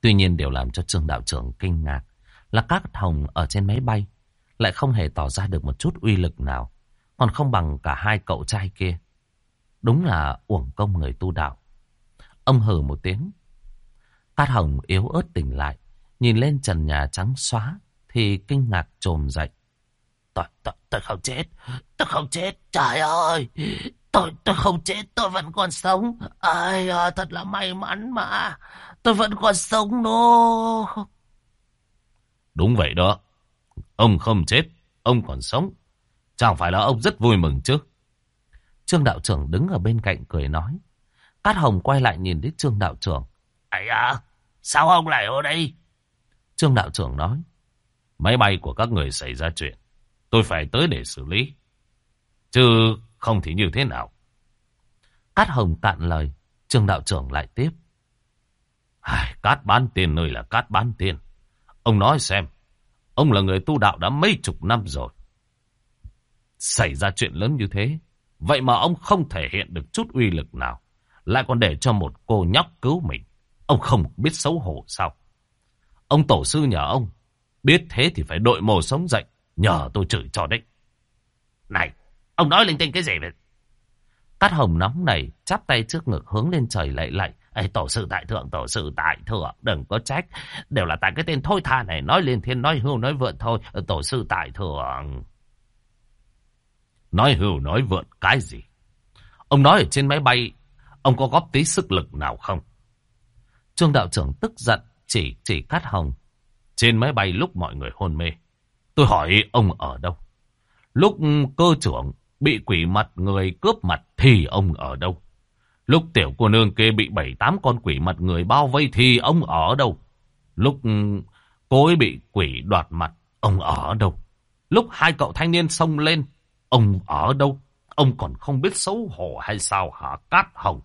Tuy nhiên điều làm cho Trương Đạo trưởng kinh ngạc là các hồng ở trên máy bay lại không hề tỏ ra được một chút uy lực nào. Còn không bằng cả hai cậu trai kia. Đúng là uổng công người tu đạo. Ông hừ một tiếng. Cát hồng yếu ớt tỉnh lại. Nhìn lên trần nhà trắng xóa. Thì kinh ngạc trồm dậy. Tôi, tôi, tôi không chết. Tôi không chết. Trời ơi. Tôi, tôi không chết. Tôi vẫn còn sống. Ai à, thật là may mắn mà. Tôi vẫn còn sống đó. Đúng vậy đó. Ông không chết. Ông còn sống. Chẳng phải là ông rất vui mừng chứ? Trương đạo trưởng đứng ở bên cạnh cười nói. Cát Hồng quay lại nhìn đến Trương đạo trưởng. Ấy à, sao ông lại ở đây? Trương đạo trưởng nói. Máy bay của các người xảy ra chuyện. Tôi phải tới để xử lý. Chứ không thì như thế nào? Cát Hồng cạn lời. Trương đạo trưởng lại tiếp. Ai, cát bán tiền nơi là cát bán tiền. Ông nói xem. Ông là người tu đạo đã mấy chục năm rồi. Xảy ra chuyện lớn như thế. Vậy mà ông không thể hiện được chút uy lực nào. Lại còn để cho một cô nhóc cứu mình. Ông không biết xấu hổ sao? Ông tổ sư nhờ ông. Biết thế thì phải đội mồ sống dậy. Nhờ tôi chửi cho đấy. Này, ông nói linh tinh cái gì vậy? Cát hồng nóng này, chắp tay trước ngực hướng lên trời lạy lạy. Ê, tổ sư tại thượng, tổ sư tại thượng, đừng có trách. Đều là tại cái tên thôi tha này, nói liên thiên, nói hưu, nói vượn thôi. Ờ, tổ sư tại thượng. Nói hưu, nói vượn, cái gì? Ông nói ở trên máy bay, ông có góp tí sức lực nào không? Trương đạo trưởng tức giận, chỉ chỉ Cát Hồng. Trên máy bay lúc mọi người hôn mê, tôi hỏi ông ở đâu? Lúc cơ trưởng bị quỷ mặt người cướp mặt thì ông ở đâu? Lúc tiểu cô nương kia bị bảy tám con quỷ mặt người bao vây thì ông ở đâu? Lúc cô ấy bị quỷ đoạt mặt, ông ở đâu? Lúc hai cậu thanh niên xông lên, ông ở đâu? Ông còn không biết xấu hổ hay sao hả Cát Hồng?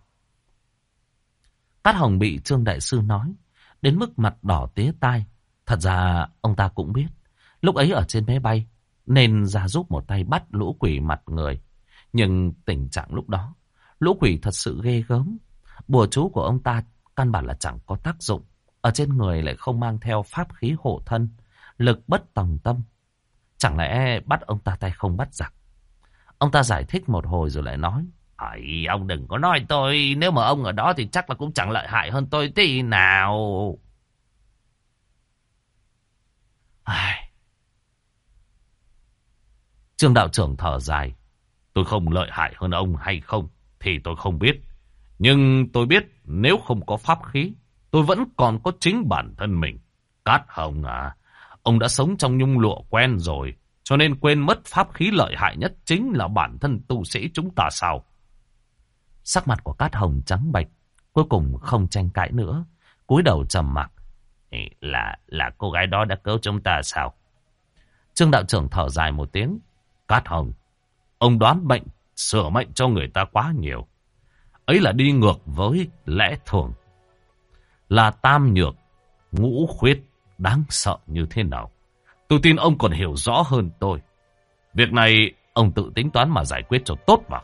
Cát Hồng bị Trương Đại Sư nói, đến mức mặt đỏ tía tai. Thật ra ông ta cũng biết, lúc ấy ở trên máy bay, nên ra giúp một tay bắt lũ quỷ mặt người. Nhưng tình trạng lúc đó, lũ quỷ thật sự ghê gớm. Bùa chú của ông ta căn bản là chẳng có tác dụng. Ở trên người lại không mang theo pháp khí hộ thân, lực bất tòng tâm. Chẳng lẽ bắt ông ta tay không bắt giặc? Ông ta giải thích một hồi rồi lại nói, Ây, ông đừng có nói tôi, nếu mà ông ở đó thì chắc là cũng chẳng lợi hại hơn tôi tí nào. Ai... Trương đạo trưởng thở dài. Tôi không lợi hại hơn ông hay không thì tôi không biết. Nhưng tôi biết nếu không có pháp khí, tôi vẫn còn có chính bản thân mình. Cát Hồng à, ông đã sống trong nhung lụa quen rồi, cho nên quên mất pháp khí lợi hại nhất chính là bản thân tu sĩ chúng ta sao? Sắc mặt của Cát Hồng trắng bệch, cuối cùng không tranh cãi nữa, cúi đầu trầm mặc. Là là cô gái đó đã cứu chúng ta sao? Trương đạo trưởng thở dài một tiếng. Cát Hồng, ông đoán bệnh, sửa mệnh cho người ta quá nhiều. Ấy là đi ngược với lẽ thường. Là tam nhược, ngũ khuyết, đáng sợ như thế nào. Tôi tin ông còn hiểu rõ hơn tôi. Việc này ông tự tính toán mà giải quyết cho tốt vào.